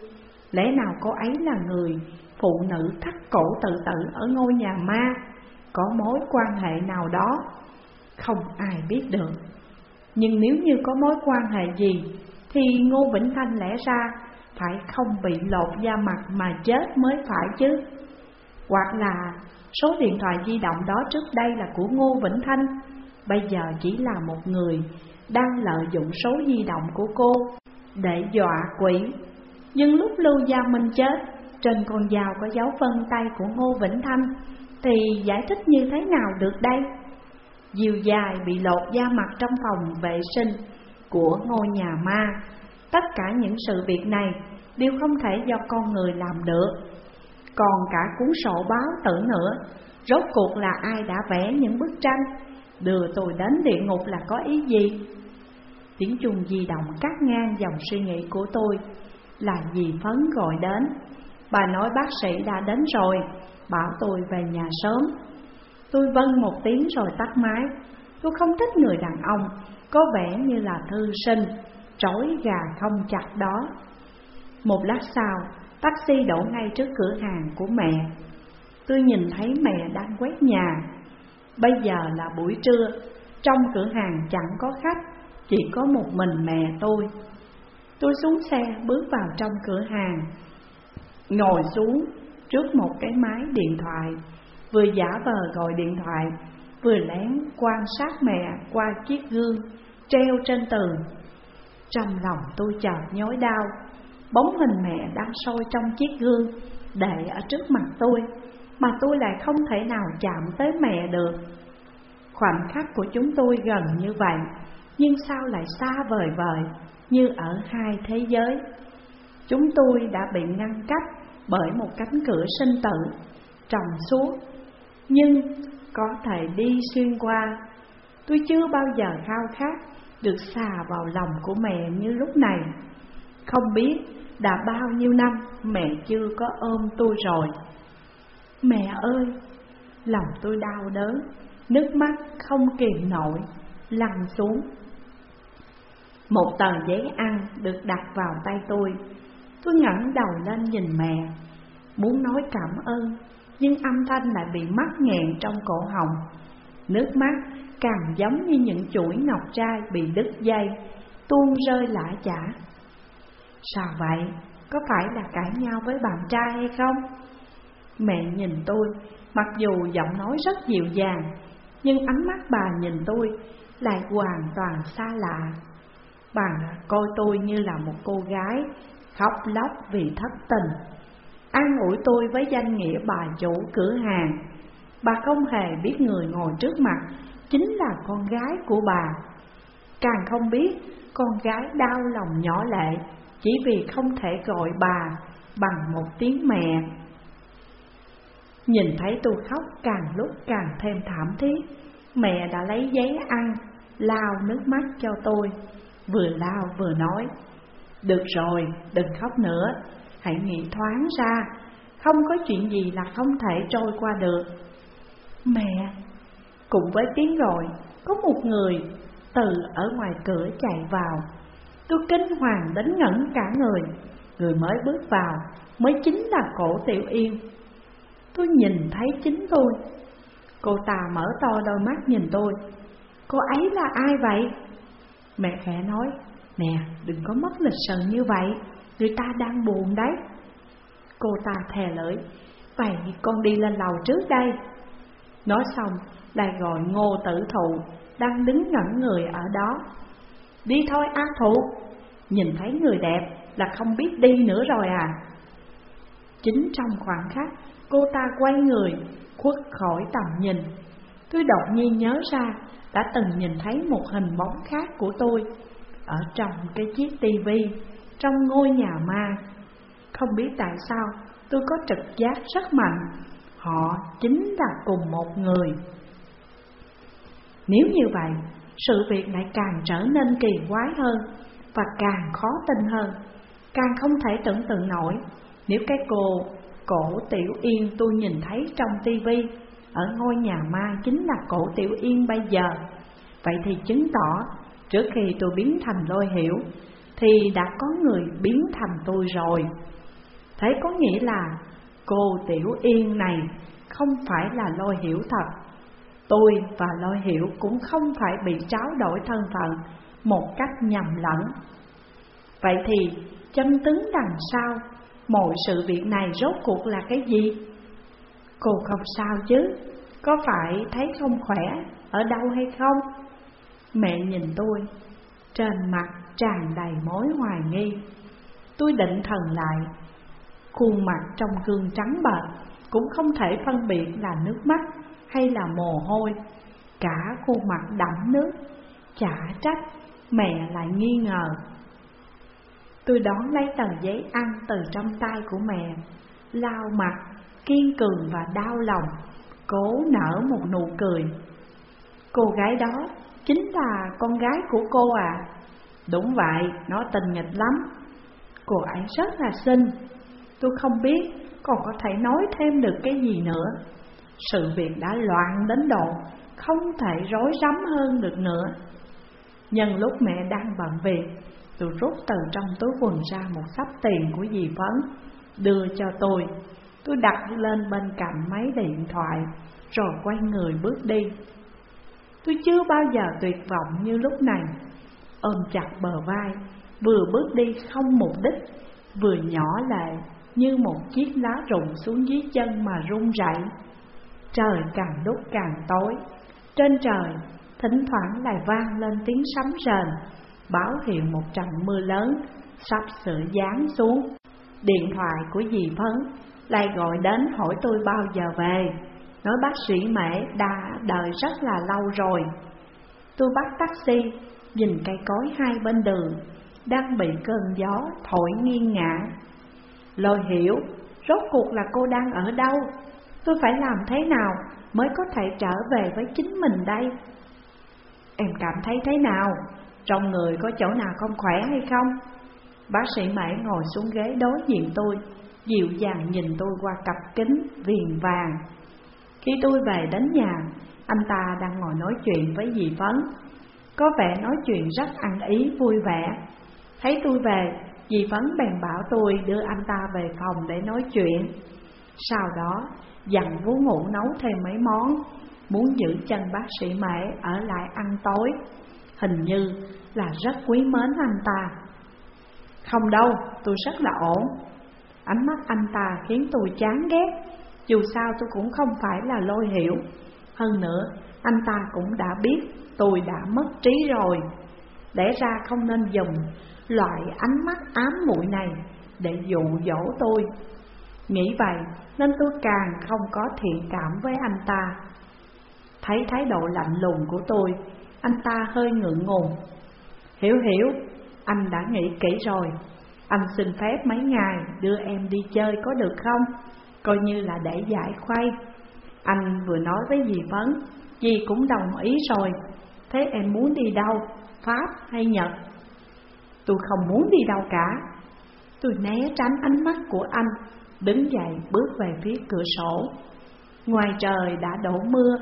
Lẽ nào cô ấy là người phụ nữ thắt cổ tự tử ở ngôi nhà ma Có mối quan hệ nào đó? Không ai biết được Nhưng nếu như có mối quan hệ gì Thì Ngô Vĩnh Thanh lẽ ra phải không bị lột da mặt mà chết mới phải chứ Hoặc là số điện thoại di động đó trước đây là của Ngô Vĩnh Thanh Bây giờ chỉ là một người đang lợi dụng số di động của cô để dọa quỷ. Nhưng lúc Lưu Gia Minh chết, trên con dao có dấu vân tay của Ngô Vĩnh Thanh, thì giải thích như thế nào được đây? Diều dài bị lột da mặt trong phòng vệ sinh của ngôi nhà ma. Tất cả những sự việc này đều không thể do con người làm được. Còn cả cuốn sổ báo tử nữa, rốt cuộc là ai đã vẽ những bức tranh, đưa tôi đến địa ngục là có ý gì? Tiếng chuông di động cắt ngang dòng suy nghĩ của tôi Là dì Phấn gọi đến Bà nói, bác sĩ đã đến rồi, Bảo tôi về nhà sớm. Tôi vâng một tiếng rồi tắt máy. Tôi không thích người đàn ông, Có vẻ như là thư sinh, Trói gà không chặt đó. Một lát sau, Taxi đổ ngay trước cửa hàng của mẹ. Tôi nhìn thấy mẹ đang quét nhà. Bây giờ là buổi trưa, Trong cửa hàng chẳng có khách, chỉ có một mình mẹ tôi. Tôi xuống xe bước vào trong cửa hàng. Ngồi xuống trước một cái máy điện thoại, Vừa giả vờ gọi điện thoại, Vừa lén quan sát mẹ qua chiếc gương treo trên tường Trong lòng tôi chợt nhói đau, Bóng hình mẹ đang soi trong chiếc gương Để ở trước mặt tôi, Mà tôi lại không thể nào chạm tới mẹ được Khoảnh khắc của chúng tôi gần như vậy, nhưng sao lại xa vời vời như ở hai thế giới. Chúng tôi đã bị ngăn cách bởi một cánh cửa sinh tử, trầm suốt, nhưng có thể đi xuyên qua. Tôi chưa bao giờ khao khát được xà vào lòng của mẹ như lúc này. Không biết đã bao nhiêu năm mẹ chưa có ôm tôi rồi. Mẹ ơi, lòng tôi đau đớn, nước mắt không kìm nổi, lăn xuống một tờ giấy ăn được đặt vào tay tôi Tôi ngẩng đầu lên nhìn mẹ, Muốn nói cảm ơn, Nhưng âm thanh lại bị mắc nghẹn trong cổ họng Nước mắt càng giống như những chuỗi ngọc trai bị đứt dây, Tuôn rơi lã chả Sao vậy? Có phải là cãi nhau với bạn trai hay không? Mẹ nhìn tôi, Mặc dù giọng nói rất dịu dàng, Nhưng ánh mắt bà nhìn tôi Lại hoàn toàn xa lạ Bà coi tôi như là một cô gái khóc lóc vì thất tình. An ủi tôi với danh nghĩa bà chủ cửa hàng. Bà không hề biết người ngồi trước mặt Chính là con gái của bà. Càng không biết con gái đau lòng nhỏ lệ Chỉ vì không thể gọi bà bằng một tiếng mẹ. Nhìn thấy tôi khóc càng lúc càng thêm thảm thiết Mẹ đã lấy giấy ăn, lao nước mắt cho tôi vừa lao vừa nói. Được rồi, đừng khóc nữa, hãy nghĩ thoáng ra. Không có chuyện gì là không thể trôi qua được. Mẹ Cùng với tiếng gọi Có một người từ ở ngoài cửa chạy vào. Tôi kinh hoàng đến ngẩn cả người. Người mới bước vào Mới chính là cổ tiểu yên. Tôi nhìn thấy chính tôi. Cô ta mở to đôi mắt nhìn tôi. Cô ấy là ai vậy? Mẹ khẽ nói. Nè đừng có mất lịch sự như vậy. Người ta đang buồn đấy. Cô ta thè lưỡi. Vậy con đi lên lầu trước đây. Nói xong lại gọi ngô tử thụ Đang đứng ngẩn người ở đó. Đi thôi, an thụ. Nhìn thấy người đẹp là không biết đi nữa rồi à. Chính trong khoảng khắc, cô ta quay người, khuất khỏi tầm nhìn. Tôi đột nhiên nhớ ra, đã từng nhìn thấy một hình bóng khác của tôi. Ở trong cái chiếc tivi trong ngôi nhà ma. Không biết tại sao tôi có trực giác rất mạnh Họ chính là cùng một người. Nếu như vậy, sự việc lại càng trở nên kỳ quái hơn Và càng khó tin hơn. Càng không thể tưởng tượng nổi Nếu cái cô cổ tiểu yên tôi nhìn thấy trong tivi Ở ngôi nhà ma chính là cổ tiểu yên bây giờ Vậy thì chứng tỏ trước khi tôi biến thành lôi hiểu Thì đã có người biến thành tôi rồi. Thế có nghĩa là cô tiểu yên này không phải là lôi hiểu thật. Tôi và lôi hiểu cũng không phải bị tráo đổi thân phận một cách nhầm lẫn. Vậy thì chân tướng đằng sau mọi sự việc này rốt cuộc là cái gì? Cô không sao chứ, có phải thấy không khỏe? Ở đâu hay không? Mẹ nhìn tôi, trên mặt tràn đầy mối hoài nghi. Tôi định thần lại, khuôn mặt trong gương trắng bệch cũng không thể phân biệt là nước mắt hay là mồ hôi. Cả khuôn mặt đẫm nước, chả trách mẹ lại nghi ngờ Tôi đón lấy tờ giấy ăn từ trong tay của mẹ Lao mặt, kiên cường và đau lòng Cố nở một nụ cười Cô gái đó chính là con gái của cô à. Đúng vậy, nó tình nghịch lắm. Cô ấy rất là xinh. Tôi không biết còn có thể nói thêm được cái gì nữa. Sự việc đã loạn đến độ Không thể rối rắm hơn được nữa. Nhân lúc mẹ đang bận việc Tôi rút từ trong túi quần ra một sắp tiền của dì Phấn Đưa cho tôi. Tôi đặt lên bên cạnh máy điện thoại Rồi quay người bước đi. Tôi chưa bao giờ tuyệt vọng như lúc này Ôm chặt bờ vai Vừa bước đi không mục đích Vừa nhỏ lại như một chiếc lá rụng xuống dưới chân mà run rẩy. Trời càng lúc càng tối Trên trời thỉnh thoảng lại vang lên tiếng sấm rền báo hiệu một trận mưa lớn sắp sửa giáng xuống. Điện thoại của dì Phấn lại gọi đến hỏi tôi bao giờ về, nói bác sĩ mẹ đã đợi rất là lâu rồi. Tôi bắt taxi, nhìn cây cối hai bên đường, đang bị cơn gió thổi nghiêng ngã. Lôi hiểu, rốt cuộc là cô đang ở đâu? Tôi phải làm thế nào mới có thể trở về với chính mình đây? Em cảm thấy thế nào? Trong người có chỗ nào không khỏe hay không? Bác sĩ mẹ ngồi xuống ghế đối diện tôi Dịu dàng nhìn tôi qua cặp kính viền vàng khi tôi về đến nhà Anh ta đang ngồi nói chuyện với dì Phấn. Có vẻ nói chuyện rất ăn ý vui vẻ. Thấy tôi về Dì Phấn bèn bảo tôi đưa anh ta về phòng để nói chuyện. Sau đó dặn vú ngủ nấu thêm mấy món Muốn giữ chân bác sĩ mẹ ở lại ăn tối. Hình như là rất quý mến anh ta. Không đâu, tôi rất là ổn. Ánh mắt anh ta khiến tôi chán ghét. Dù sao tôi cũng không phải là lôi hiểu. Hơn nữa, anh ta cũng đã biết tôi đã mất trí rồi. Lẽ ra không nên dùng loại ánh mắt ám muội này để dụ dỗ tôi. Nghĩ vậy nên tôi càng không có thiện cảm với anh ta. Thấy thái độ lạnh lùng của tôi Anh ta hơi ngượng ngùng. Hiểu hiểu, anh đã nghĩ kỹ rồi. Anh xin phép mấy ngày đưa em đi chơi có được không? Coi như là để giải khuây Anh vừa nói với dì Phấn Dì cũng đồng ý rồi Thế em muốn đi đâu? Pháp hay Nhật? Tôi không muốn đi đâu cả Tôi né tránh ánh mắt của anh Đứng dậy bước về phía cửa sổ Ngoài trời đã đổ mưa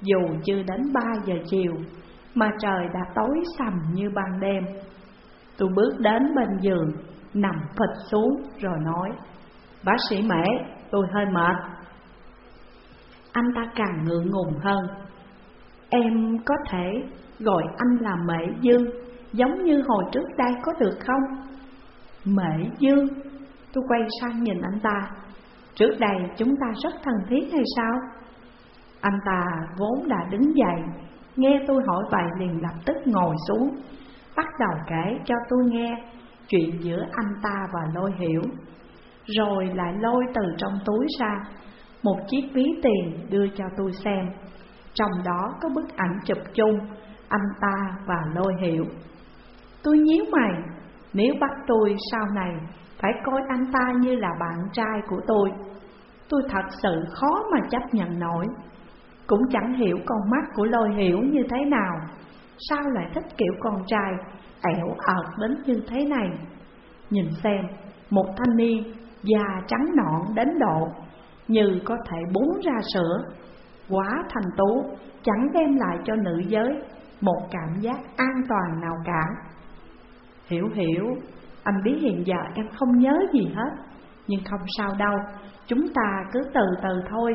Dù chưa đến ba giờ chiều Mà trời đã tối sầm như ban đêm Tôi bước đến bên giường Nằm phịch xuống rồi nói Bác sĩ Mễ, tôi hơi mệt Anh ta càng ngượng ngùng hơn Em có thể gọi anh là Mễ Dương, Giống như hồi trước đây có được không? Mễ Dương, Tôi quay sang nhìn anh ta Trước đây chúng ta rất thân thiết hay sao? Anh ta vốn đã đứng dậy, Nghe tôi hỏi vậy liền lập tức ngồi xuống, Bắt đầu kể cho tôi nghe Chuyện giữa anh ta và lôi hiểu rồi lại lôi từ trong túi ra. Một chiếc ví tiền đưa cho tôi xem. Trong đó có bức ảnh chụp chung Anh ta và lôi hiểu. Tôi nhíu mày Nếu bắt tôi sau này Phải coi anh ta như là bạn trai của tôi Tôi thật sự khó mà chấp nhận nổi. Cũng chẳng hiểu con mắt của lôi hiểu như thế nào Sao lại thích kiểu con trai ẻo ợt đến như thế này. Nhìn xem, một thanh niên da trắng nõn đến độ Như có thể búng ra sữa Quá thành tú, chẳng đem lại cho nữ giới Một cảm giác an toàn nào cả. Hiểu hiểu, anh biết hiện giờ em không nhớ gì hết Nhưng không sao đâu, chúng ta cứ từ từ thôi.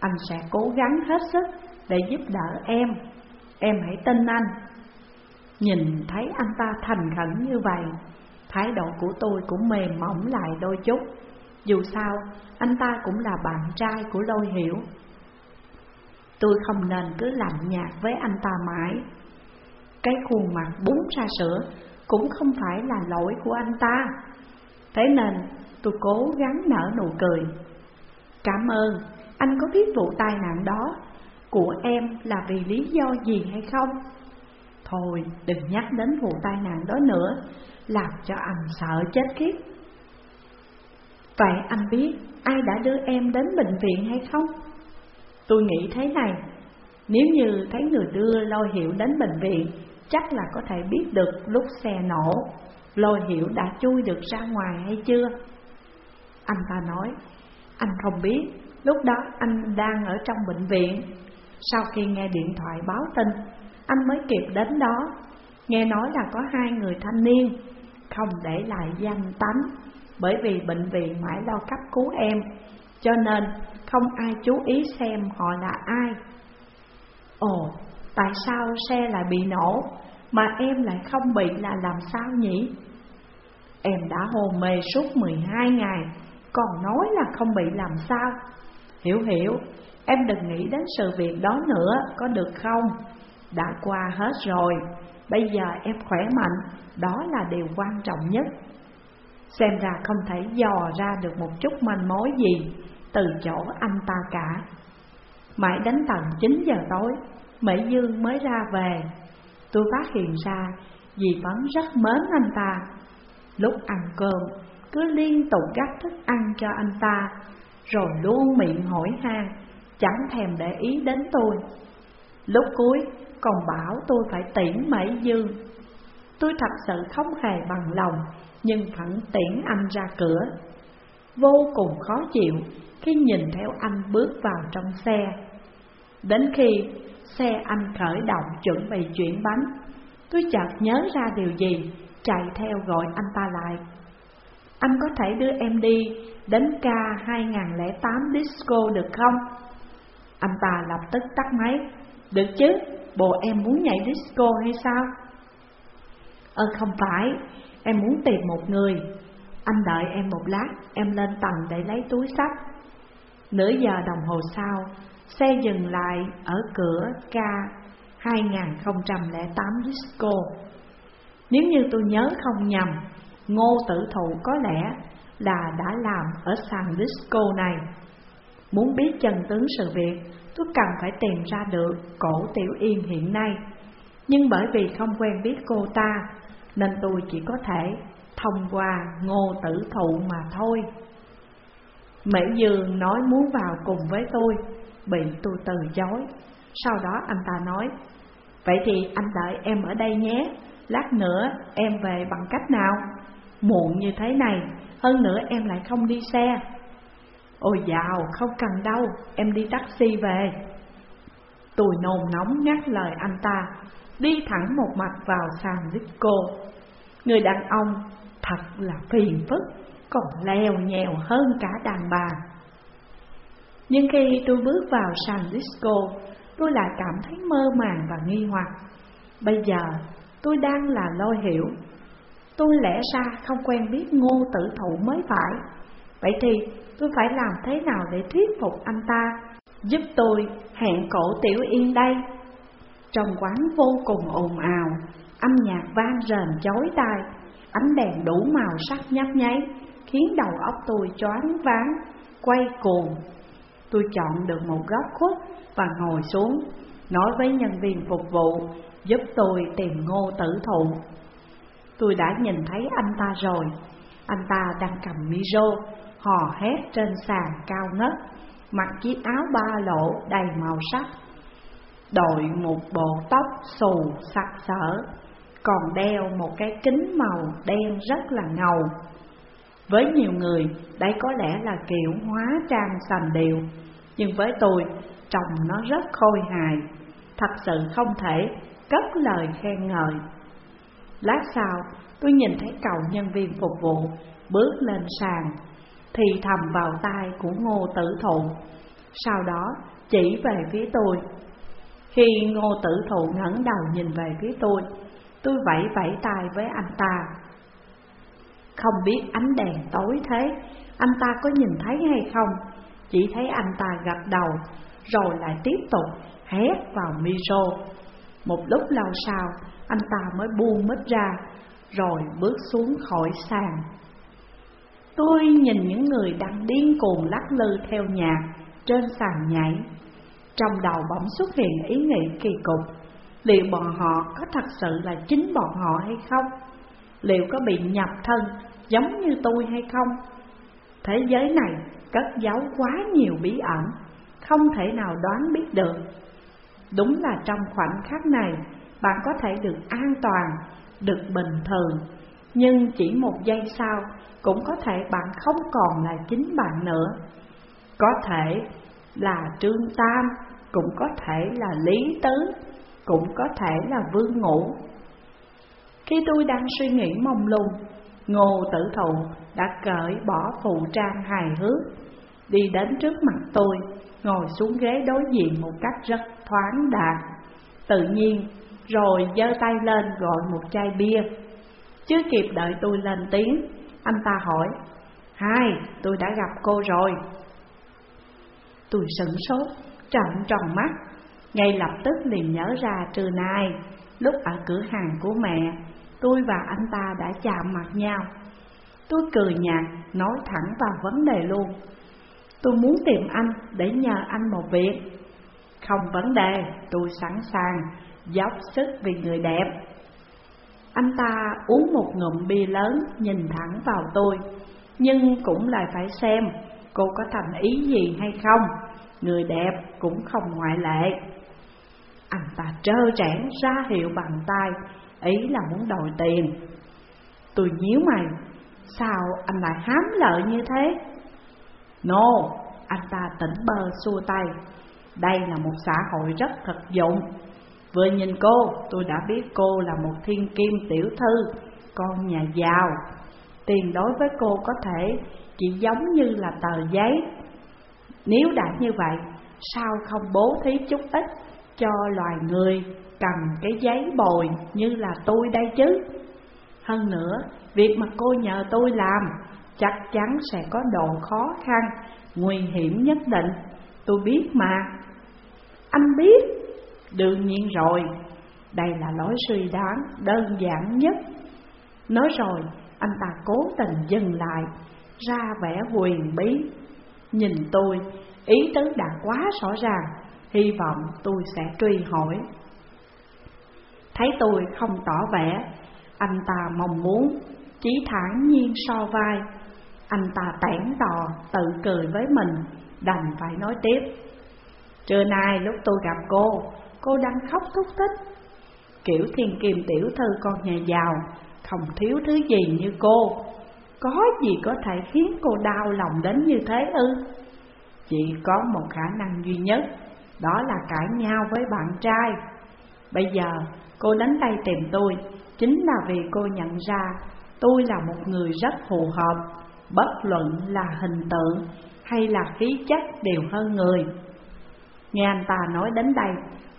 Anh sẽ cố gắng hết sức để giúp đỡ em. Em hãy tin anh. Nhìn thấy anh ta thành khẩn như vậy Thái độ của tôi cũng mềm mỏng lại đôi chút. Dù sao, anh ta cũng là bạn trai của lôi hiểu. Tôi không nên cứ lạnh nhạt với anh ta mãi. Cái khuôn mặt bún ra sữa cũng không phải là lỗi của anh ta. Thế nên tôi cố gắng nở nụ cười. Cảm ơn, anh có biết vụ tai nạn đó. Của em là vì lý do gì hay không? Thôi, đừng nhắc đến vụ tai nạn đó nữa, Làm cho anh sợ chết khiếp Vậy anh biết ai đã đưa em đến bệnh viện hay không? Tôi nghĩ thế này, Nếu như thấy người đưa lôi hiệu đến bệnh viện, Chắc là có thể biết được lúc xe nổ Lôi hiệu đã chui được ra ngoài hay chưa? Anh ta nói, Anh không biết, Lúc đó anh đang ở trong bệnh viện Sau khi nghe điện thoại báo tin anh mới kịp đến đó. Nghe nói là có hai người thanh niên Không để lại danh tánh Bởi vì bệnh viện mãi lo cấp cứu em Cho nên không ai chú ý xem họ là ai. Ồ, tại sao xe lại bị nổ Mà em lại không bị là làm sao nhỉ? Em đã hôn mê suốt 12 ngày Còn nói là không bị làm sao? Hiểu hiểu, em đừng nghĩ đến sự việc đó nữa, có được không? Đã qua hết rồi, bây giờ em khỏe mạnh, đó là điều quan trọng nhất. Xem ra không thể dò ra được một chút manh mối gì từ chỗ anh ta cả. Mãi đến tận 9 giờ tối, Mỹ Dương mới ra về. Tôi phát hiện ra dì vẫn rất mến anh ta. Lúc ăn cơm, cứ liên tục gắp thức ăn cho anh ta rồi luôn miệng hỏi han, chẳng thèm để ý đến tôi. Lúc cuối còn bảo tôi phải tiễn Mỹ Dương. Tôi thật sự không hề bằng lòng, nhưng vẫn tiễn anh ra cửa. Vô cùng khó chịu khi nhìn theo anh bước vào trong xe. Đến khi xe anh khởi động chuẩn bị chuyển bánh, tôi chợt nhớ ra điều gì, chạy theo gọi anh ta lại. Anh có thể đưa em đi đến ca 2008 disco được không? Anh ta lập tức tắt máy Được chứ, bộ em muốn nhảy disco hay sao? Ờ không phải, em muốn tìm một người. Anh đợi em một lát, em lên tầng để lấy túi sách. Nửa giờ đồng hồ sau, xe dừng lại ở cửa K 2008 disco. Nếu như tôi nhớ không nhầm Ngô tử thụ có lẽ là đã làm ở sàn disco này. Muốn biết chân tướng sự việc Tôi cần phải tìm ra được cổ Tiểu Yên hiện nay. Nhưng bởi vì không quen biết cô ta Nên tôi chỉ có thể thông qua ngô tử thụ mà thôi. Mễ Dương nói muốn vào cùng với tôi Bị tôi từ chối. Sau đó anh ta nói Vậy thì anh đợi em ở đây nhé Lát nữa em về bằng cách nào? Muộn như thế này, hơn nữa em lại không đi xe. Ôi dào, không cần đâu, em đi taxi về. Tôi nôn nóng ngắt lời anh ta, đi thẳng một mạch vào sàn disco. Người đàn ông thật là phiền phức, còn leo nhèo hơn cả đàn bà. Nhưng khi tôi bước vào sàn disco, tôi lại cảm thấy mơ màng và nghi hoặc. Bây giờ tôi đang là lôi hiểu, tôi lẽ ra không quen biết ngô tử thụ mới phải. Vậy thì tôi phải làm thế nào để thuyết phục anh ta giúp tôi hẹn cổ Tiểu Yên đây? Trong quán vô cùng ồn ào, âm nhạc vang rền chói tai, ánh đèn đủ màu sắc nhấp nháy, khiến đầu óc tôi choáng váng, quay cuồng. Tôi chọn được một góc khuất và ngồi xuống, nói với nhân viên phục vụ giúp tôi tìm ngô tử thụ. Tôi đã nhìn thấy anh ta rồi, anh ta đang cầm micro, hò hét trên sàn cao ngất, mặc chiếc áo ba lỗ đầy màu sắc, đội một bộ tóc xù sặc sỡ, còn đeo một cái kính màu đen rất là ngầu. Với nhiều người, đây có lẽ là kiểu hóa trang sành điệu, nhưng với tôi, trông nó rất khôi hài, thật sự không thể cất lời khen ngợi. Lát sau, tôi nhìn thấy cậu nhân viên phục vụ bước lên sàn, thì thầm vào tai của ngô tử thụ, sau đó chỉ về phía tôi. Khi ngô tử thụ ngẩng đầu nhìn về phía tôi, tôi vẫy vẫy tay với anh ta. Không biết ánh đèn tối thế, anh ta có nhìn thấy hay không? Chỉ thấy anh ta gật đầu, rồi lại tiếp tục hét vào micro. Một lúc lâu sau, anh ta mới buông mít ra, rồi bước xuống khỏi sàn. Tôi nhìn những người đang điên cuồng lắc lư theo nhạc trên sàn nhảy. Trong đầu bỗng xuất hiện ý nghĩ kỳ cục, liệu bọn họ có thật sự là chính bọn họ hay không? Liệu có bị nhập thân giống như tôi hay không? Thế giới này cất giấu quá nhiều bí ẩn, không thể nào đoán biết được. Đúng là trong khoảnh khắc này, bạn có thể được an toàn, được bình thường, nhưng chỉ một giây sau cũng có thể bạn không còn là chính bạn nữa. Có thể là Trương Tam, cũng có thể là Lý Tứ, cũng có thể là Vương Ngũ. Khi tôi đang suy nghĩ mông lung, Ngô Tử Thụ đã cởi bỏ phụ trang hài hước, đi đến trước mặt tôi, ngồi xuống ghế đối diện một cách rất thoáng đạt, tự nhiên, rồi giơ tay lên gọi một chai bia. Chưa kịp đợi tôi lên tiếng, anh ta hỏi, Hai, tôi đã gặp cô rồi. Tôi sửng sốt, trợn tròn mắt, ngay lập tức liền nhớ ra trưa nay, lúc ở cửa hàng của mẹ, tôi và anh ta đã chạm mặt nhau. Tôi cười nhạt, nói thẳng vào vấn đề luôn. Tôi muốn tìm anh để nhờ anh một việc. Không vấn đề, tôi sẵn sàng, dốc sức vì người đẹp. Anh ta uống một ngụm bia lớn, nhìn thẳng vào tôi. Nhưng cũng lại phải xem cô có thành ý gì hay không. Người đẹp cũng không ngoại lệ. Anh ta trơ trẽn ra hiệu bằng tay, Ý là muốn đòi tiền. Tôi nhíu mày, Sao anh lại hám lợi như thế? No, Anh ta tỉnh bơ xua tay. Đây là một xã hội rất thực dụng. Vừa nhìn cô, tôi đã biết cô là một thiên kim tiểu thư, con nhà giàu. Tiền đối với cô có thể chỉ giống như là tờ giấy. Nếu đã như vậy, sao không bố thí chút ít cho loài người cầm cái giấy bồi như là tôi đây chứ? Hơn nữa, việc mà cô nhờ tôi làm chắc chắn sẽ có độ khó khăn, nguy hiểm nhất định. Tôi biết mà. Anh biết Đương nhiên rồi, đây là lối suy đoán đơn giản nhất. Nói rồi, anh ta cố tình dừng lại, ra vẻ huyền bí. Nhìn tôi, ý tứ đã quá rõ ràng, hy vọng tôi sẽ truy hỏi. Thấy tôi không tỏ vẻ, anh ta mong muốn, chỉ thản nhiên so vai. Anh ta tẻn đò, tự cười với mình, đành phải nói tiếp. Trưa nay lúc tôi gặp cô, cô đang khóc thúc thích. Kiểu thiên kiềm tiểu thư con nhà giàu, Không thiếu thứ gì như cô. Có gì có thể khiến cô đau lòng đến như thế ư? Chỉ có một khả năng duy nhất, Đó là cãi nhau với bạn trai. Bây giờ, cô đến đây tìm tôi, Chính là vì cô nhận ra tôi là một người rất phù hợp, Bất luận là hình tượng hay là khí chất đều hơn người. Nghe anh ta nói đến đây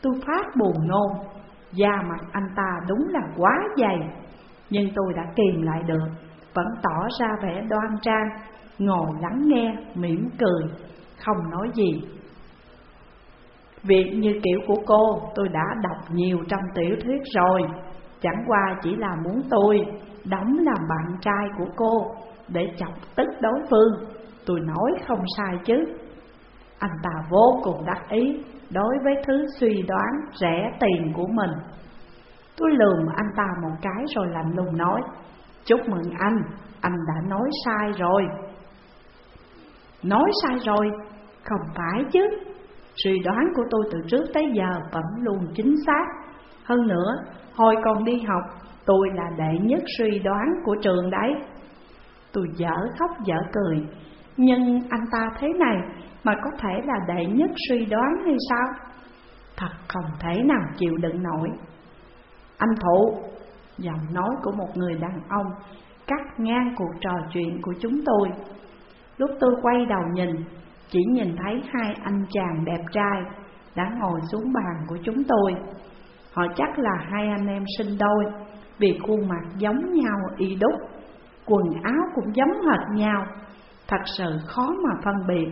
tôi phát buồn nôn. Da mặt anh ta đúng là quá dày. Nhưng tôi đã kìm lại được. Vẫn tỏ ra vẻ đoan trang Ngồi lắng nghe, mỉm cười Không nói gì. Việc như kiểu của cô tôi đã đọc nhiều trong tiểu thuyết rồi. Chẳng qua chỉ là muốn tôi đóng làm bạn trai của cô Để chọc tức đối phương. Tôi nói không sai chứ. Anh ta vô cùng đắc ý đối với thứ suy đoán rẻ tiền của mình. Tôi lườm anh ta một cái rồi lạnh lùng nói Chúc mừng anh, anh đã nói sai rồi. Nói sai rồi, không phải chứ. Suy đoán của tôi từ trước tới giờ vẫn luôn chính xác. Hơn nữa, hồi còn đi học Tôi là đệ nhất suy đoán của trường đấy. Tôi dở khóc dở cười. Nhưng anh ta thế này mà có thể là đệ nhất suy đoán hay sao? Thật không thể nào chịu đựng nổi Anh Thụ, giọng nói của một người đàn ông cắt ngang cuộc trò chuyện của chúng tôi Lúc tôi quay đầu nhìn chỉ nhìn thấy hai anh chàng đẹp trai đã ngồi xuống bàn của chúng tôi. Họ chắc là hai anh em sinh đôi vì khuôn mặt giống nhau y đúc, quần áo cũng giống hệt nhau, thật sự khó mà phân biệt.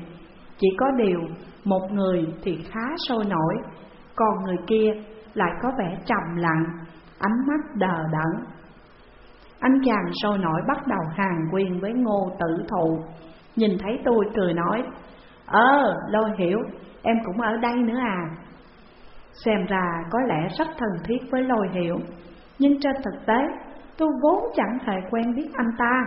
Chỉ có điều một người thì khá sôi nổi, còn người kia lại có vẻ trầm lặng, ánh mắt đờ đẫn. Anh chàng sôi nổi bắt đầu hàng quyền với ngô tử thụ, nhìn thấy tôi cười nói Ờ, lôi hiểu, em cũng ở đây nữa à Xem ra có lẽ rất thân thiết với lôi hiểu Nhưng trên thực tế, tôi vốn chẳng hề quen biết anh ta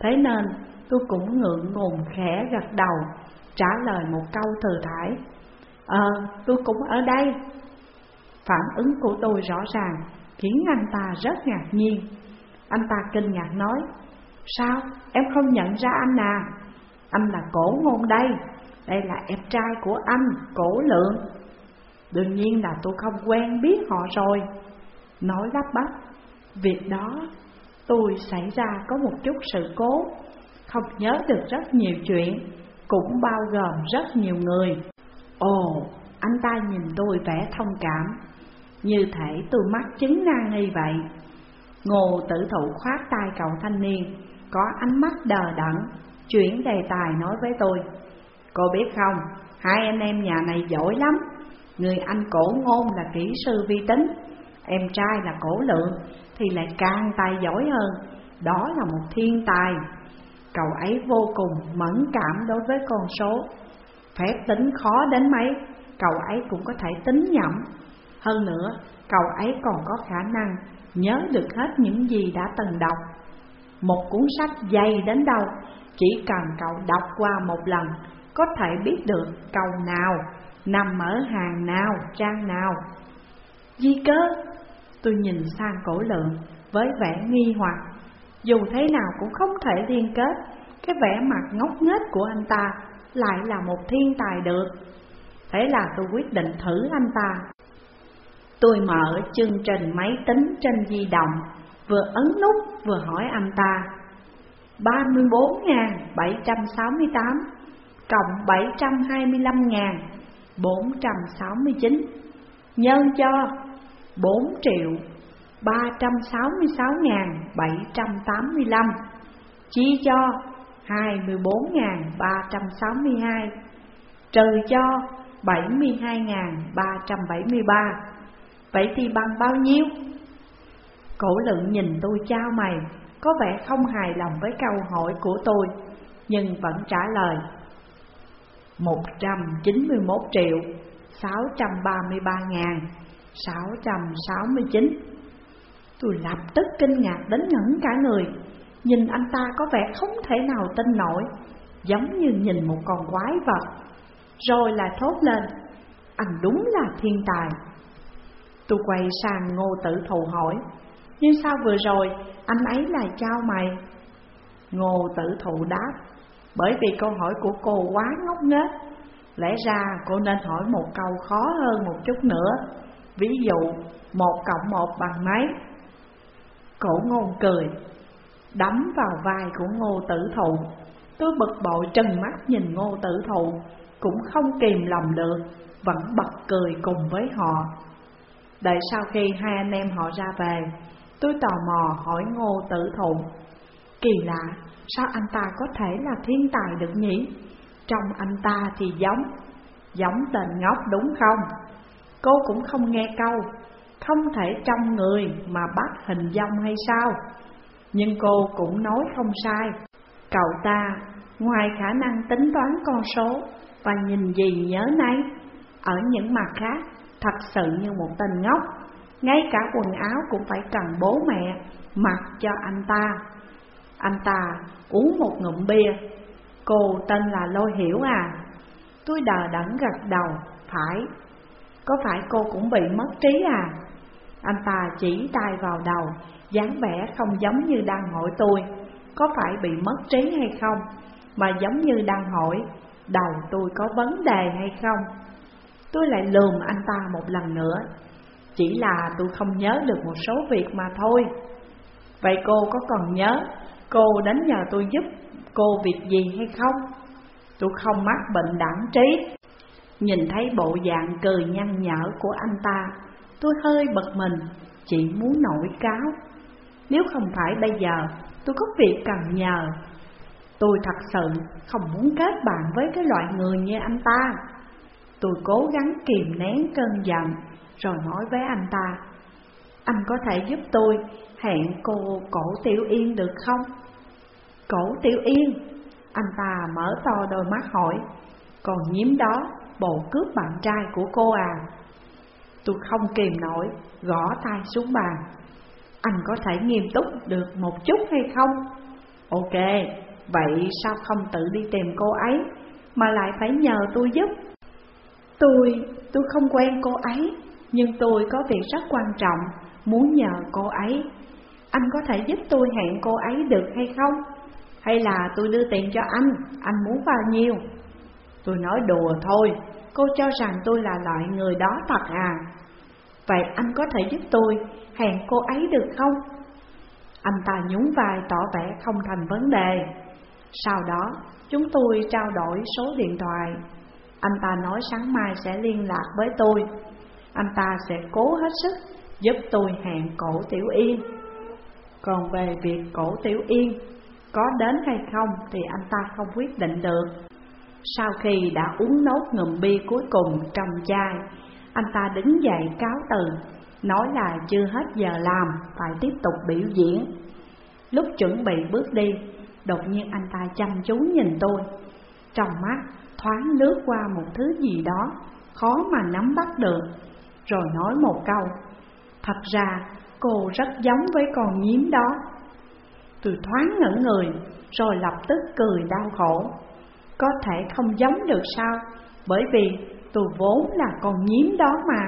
Thế nên tôi cũng ngượng ngùng khẽ gật đầu Trả lời một câu thừa thải. Ờ, tôi cũng ở đây. Phản ứng của tôi rõ ràng khiến anh ta rất ngạc nhiên. Anh ta kinh ngạc nói Sao, em không nhận ra anh à? Anh là cổ ngôn đây. Đây là em trai của anh, cổ lượng. Đương nhiên là tôi không quen biết họ rồi. Nói lắp bắp Việc đó tôi xảy ra có một chút sự cố. Không nhớ được rất nhiều chuyện Cũng bao gồm rất nhiều người. Ồ, anh ta nhìn tôi vẻ thông cảm Như thể tôi mắc chứng nan nghi vậy. Ngô tử thụ khoát tay cậu thanh niên Có ánh mắt đờ đẫn Chuyển đề tài nói với tôi. Cô biết không, hai anh em nhà này giỏi lắm. Người anh cổ ngôn là kỹ sư vi tính Em trai là cổ lượng thì lại càng tài giỏi hơn. Đó là một thiên tài. Cậu ấy vô cùng mẫn cảm đối với con số. Phép tính khó đến mấy Cậu ấy cũng có thể tính nhẩm. Hơn nữa, cậu ấy còn có khả năng nhớ được hết những gì đã từng đọc. Một cuốn sách dày đến đâu Chỉ cần cậu đọc qua một lần có thể biết được câu nào nằm ở hàng nào, trang nào. Di cớ, tôi nhìn sang cổ lượng với vẻ nghi hoặc, dù thế nào cũng không thể liên kết, cái vẻ mặt ngốc nghếch của anh ta lại là một thiên tài được. Thế là tôi quyết định thử anh ta. Tôi mở chương trình máy tính trên di động, vừa ấn nút vừa hỏi anh ta. 34.768 cộng 725.469 nhân cho 4 triệu 366.785 chia cho 24.362 trừ cho 72.373 Vậy thì bằng bao nhiêu? Cổ lượng nhìn tôi trao mày, Có vẻ không hài lòng với câu hỏi của tôi, Nhưng vẫn trả lời. 191 triệu 633 ngàn 669 Tôi lập tức kinh ngạc đến ngẩn cả người. Nhìn anh ta có vẻ không thể nào tin nổi, Giống như nhìn một con quái vật. Rồi lại thốt lên, Anh đúng là thiên tài. Tôi quay sang ngô tử thù hỏi Nhưng sao vừa rồi anh ấy lại trao mày? Ngô tử thụ đáp, Bởi vì câu hỏi của cô quá ngốc nghếch, Lẽ ra cô nên hỏi một câu khó hơn một chút nữa. Ví dụ, một cộng một bằng mấy? Cổ ngôn cười Đấm vào vai của ngô tử thụ Tôi bực bội trừng mắt nhìn ngô tử thụ Cũng không kìm lòng được Vẫn bật cười cùng với họ Đợi sau khi hai anh em họ ra về Tôi tò mò hỏi ngô tử thụ Kỳ lạ, sao anh ta có thể là thiên tài được nhỉ? Trong anh ta thì giống, giống tên ngốc đúng không? Cô cũng không nghe câu, không thể trong người mà bắt hình dong hay sao? Nhưng cô cũng nói không sai, cậu ta ngoài khả năng tính toán con số và nhìn gì nhớ nấy, ở những mặt khác thật sự như một tên ngốc, ngay cả quần áo cũng phải cần bố mẹ mặc cho anh ta. Anh ta uống một ngụm bia, cô tên là Lôi Hiểu à? Tôi đờ đẫn gật đầu, phải, có phải cô cũng bị mất trí à? Anh ta chỉ tay vào đầu, dáng vẻ không giống như đang hỏi tôi. Có phải bị mất trí hay không? Mà giống như đang hỏi đầu tôi có vấn đề hay không? Tôi lại lườm anh ta một lần nữa. Chỉ là tôi không nhớ được một số việc mà thôi. Vậy cô có còn nhớ cô đến nhờ tôi giúp cô việc gì hay không? Tôi không mắc bệnh đảng trí. Nhìn thấy bộ dạng cười nhăn nhở của anh ta Tôi hơi bật mình, chỉ muốn nổi cáo. Nếu không phải bây giờ tôi có việc cần nhờ. Tôi thật sự không muốn kết bạn với cái loại người như anh ta. Tôi cố gắng kìm nén cơn giận Rồi nói với anh ta Anh có thể giúp tôi hẹn cô Cổ Tiểu Yên được không? Cổ Tiểu Yên? Anh ta mở to đôi mắt hỏi. Còn nhím đó bộ cướp bạn trai của cô à? Tôi không kìm nổi Gõ tay xuống bàn Anh có thể nghiêm túc được một chút hay không? Ok, vậy sao không tự đi tìm cô ấy Mà lại phải nhờ tôi giúp Tôi, tôi không quen cô ấy Nhưng tôi có việc rất quan trọng Muốn nhờ cô ấy Anh có thể giúp tôi hẹn cô ấy được hay không? Hay là tôi đưa tiền cho anh Anh muốn bao nhiêu? Tôi nói đùa thôi Cô cho rằng tôi là loại người đó thật à? Vậy anh có thể giúp tôi hẹn cô ấy được không? Anh ta nhún vai tỏ vẻ không thành vấn đề. Sau đó, chúng tôi trao đổi số điện thoại. Anh ta nói sáng mai sẽ liên lạc với tôi. Anh ta sẽ cố hết sức giúp tôi hẹn cổ Tiểu Yên. Còn về việc cổ Tiểu Yên có đến hay không thì anh ta không quyết định được. Sau khi đã uống nốt ngụm bia cuối cùng trong chai, Anh ta đứng dậy cáo từ, Nói là chưa hết giờ làm, Phải tiếp tục biểu diễn. Lúc chuẩn bị bước đi, Đột nhiên anh ta chăm chú nhìn tôi. Trong mắt, thoáng lướt qua một thứ gì đó, Khó mà nắm bắt được, Rồi nói một câu. Thật ra, cô rất giống với con nhím đó. Tôi thoáng ngẩn người, Rồi lập tức cười đau khổ. Có thể không giống được sao? Bởi vì tôi vốn là con nhím đó mà.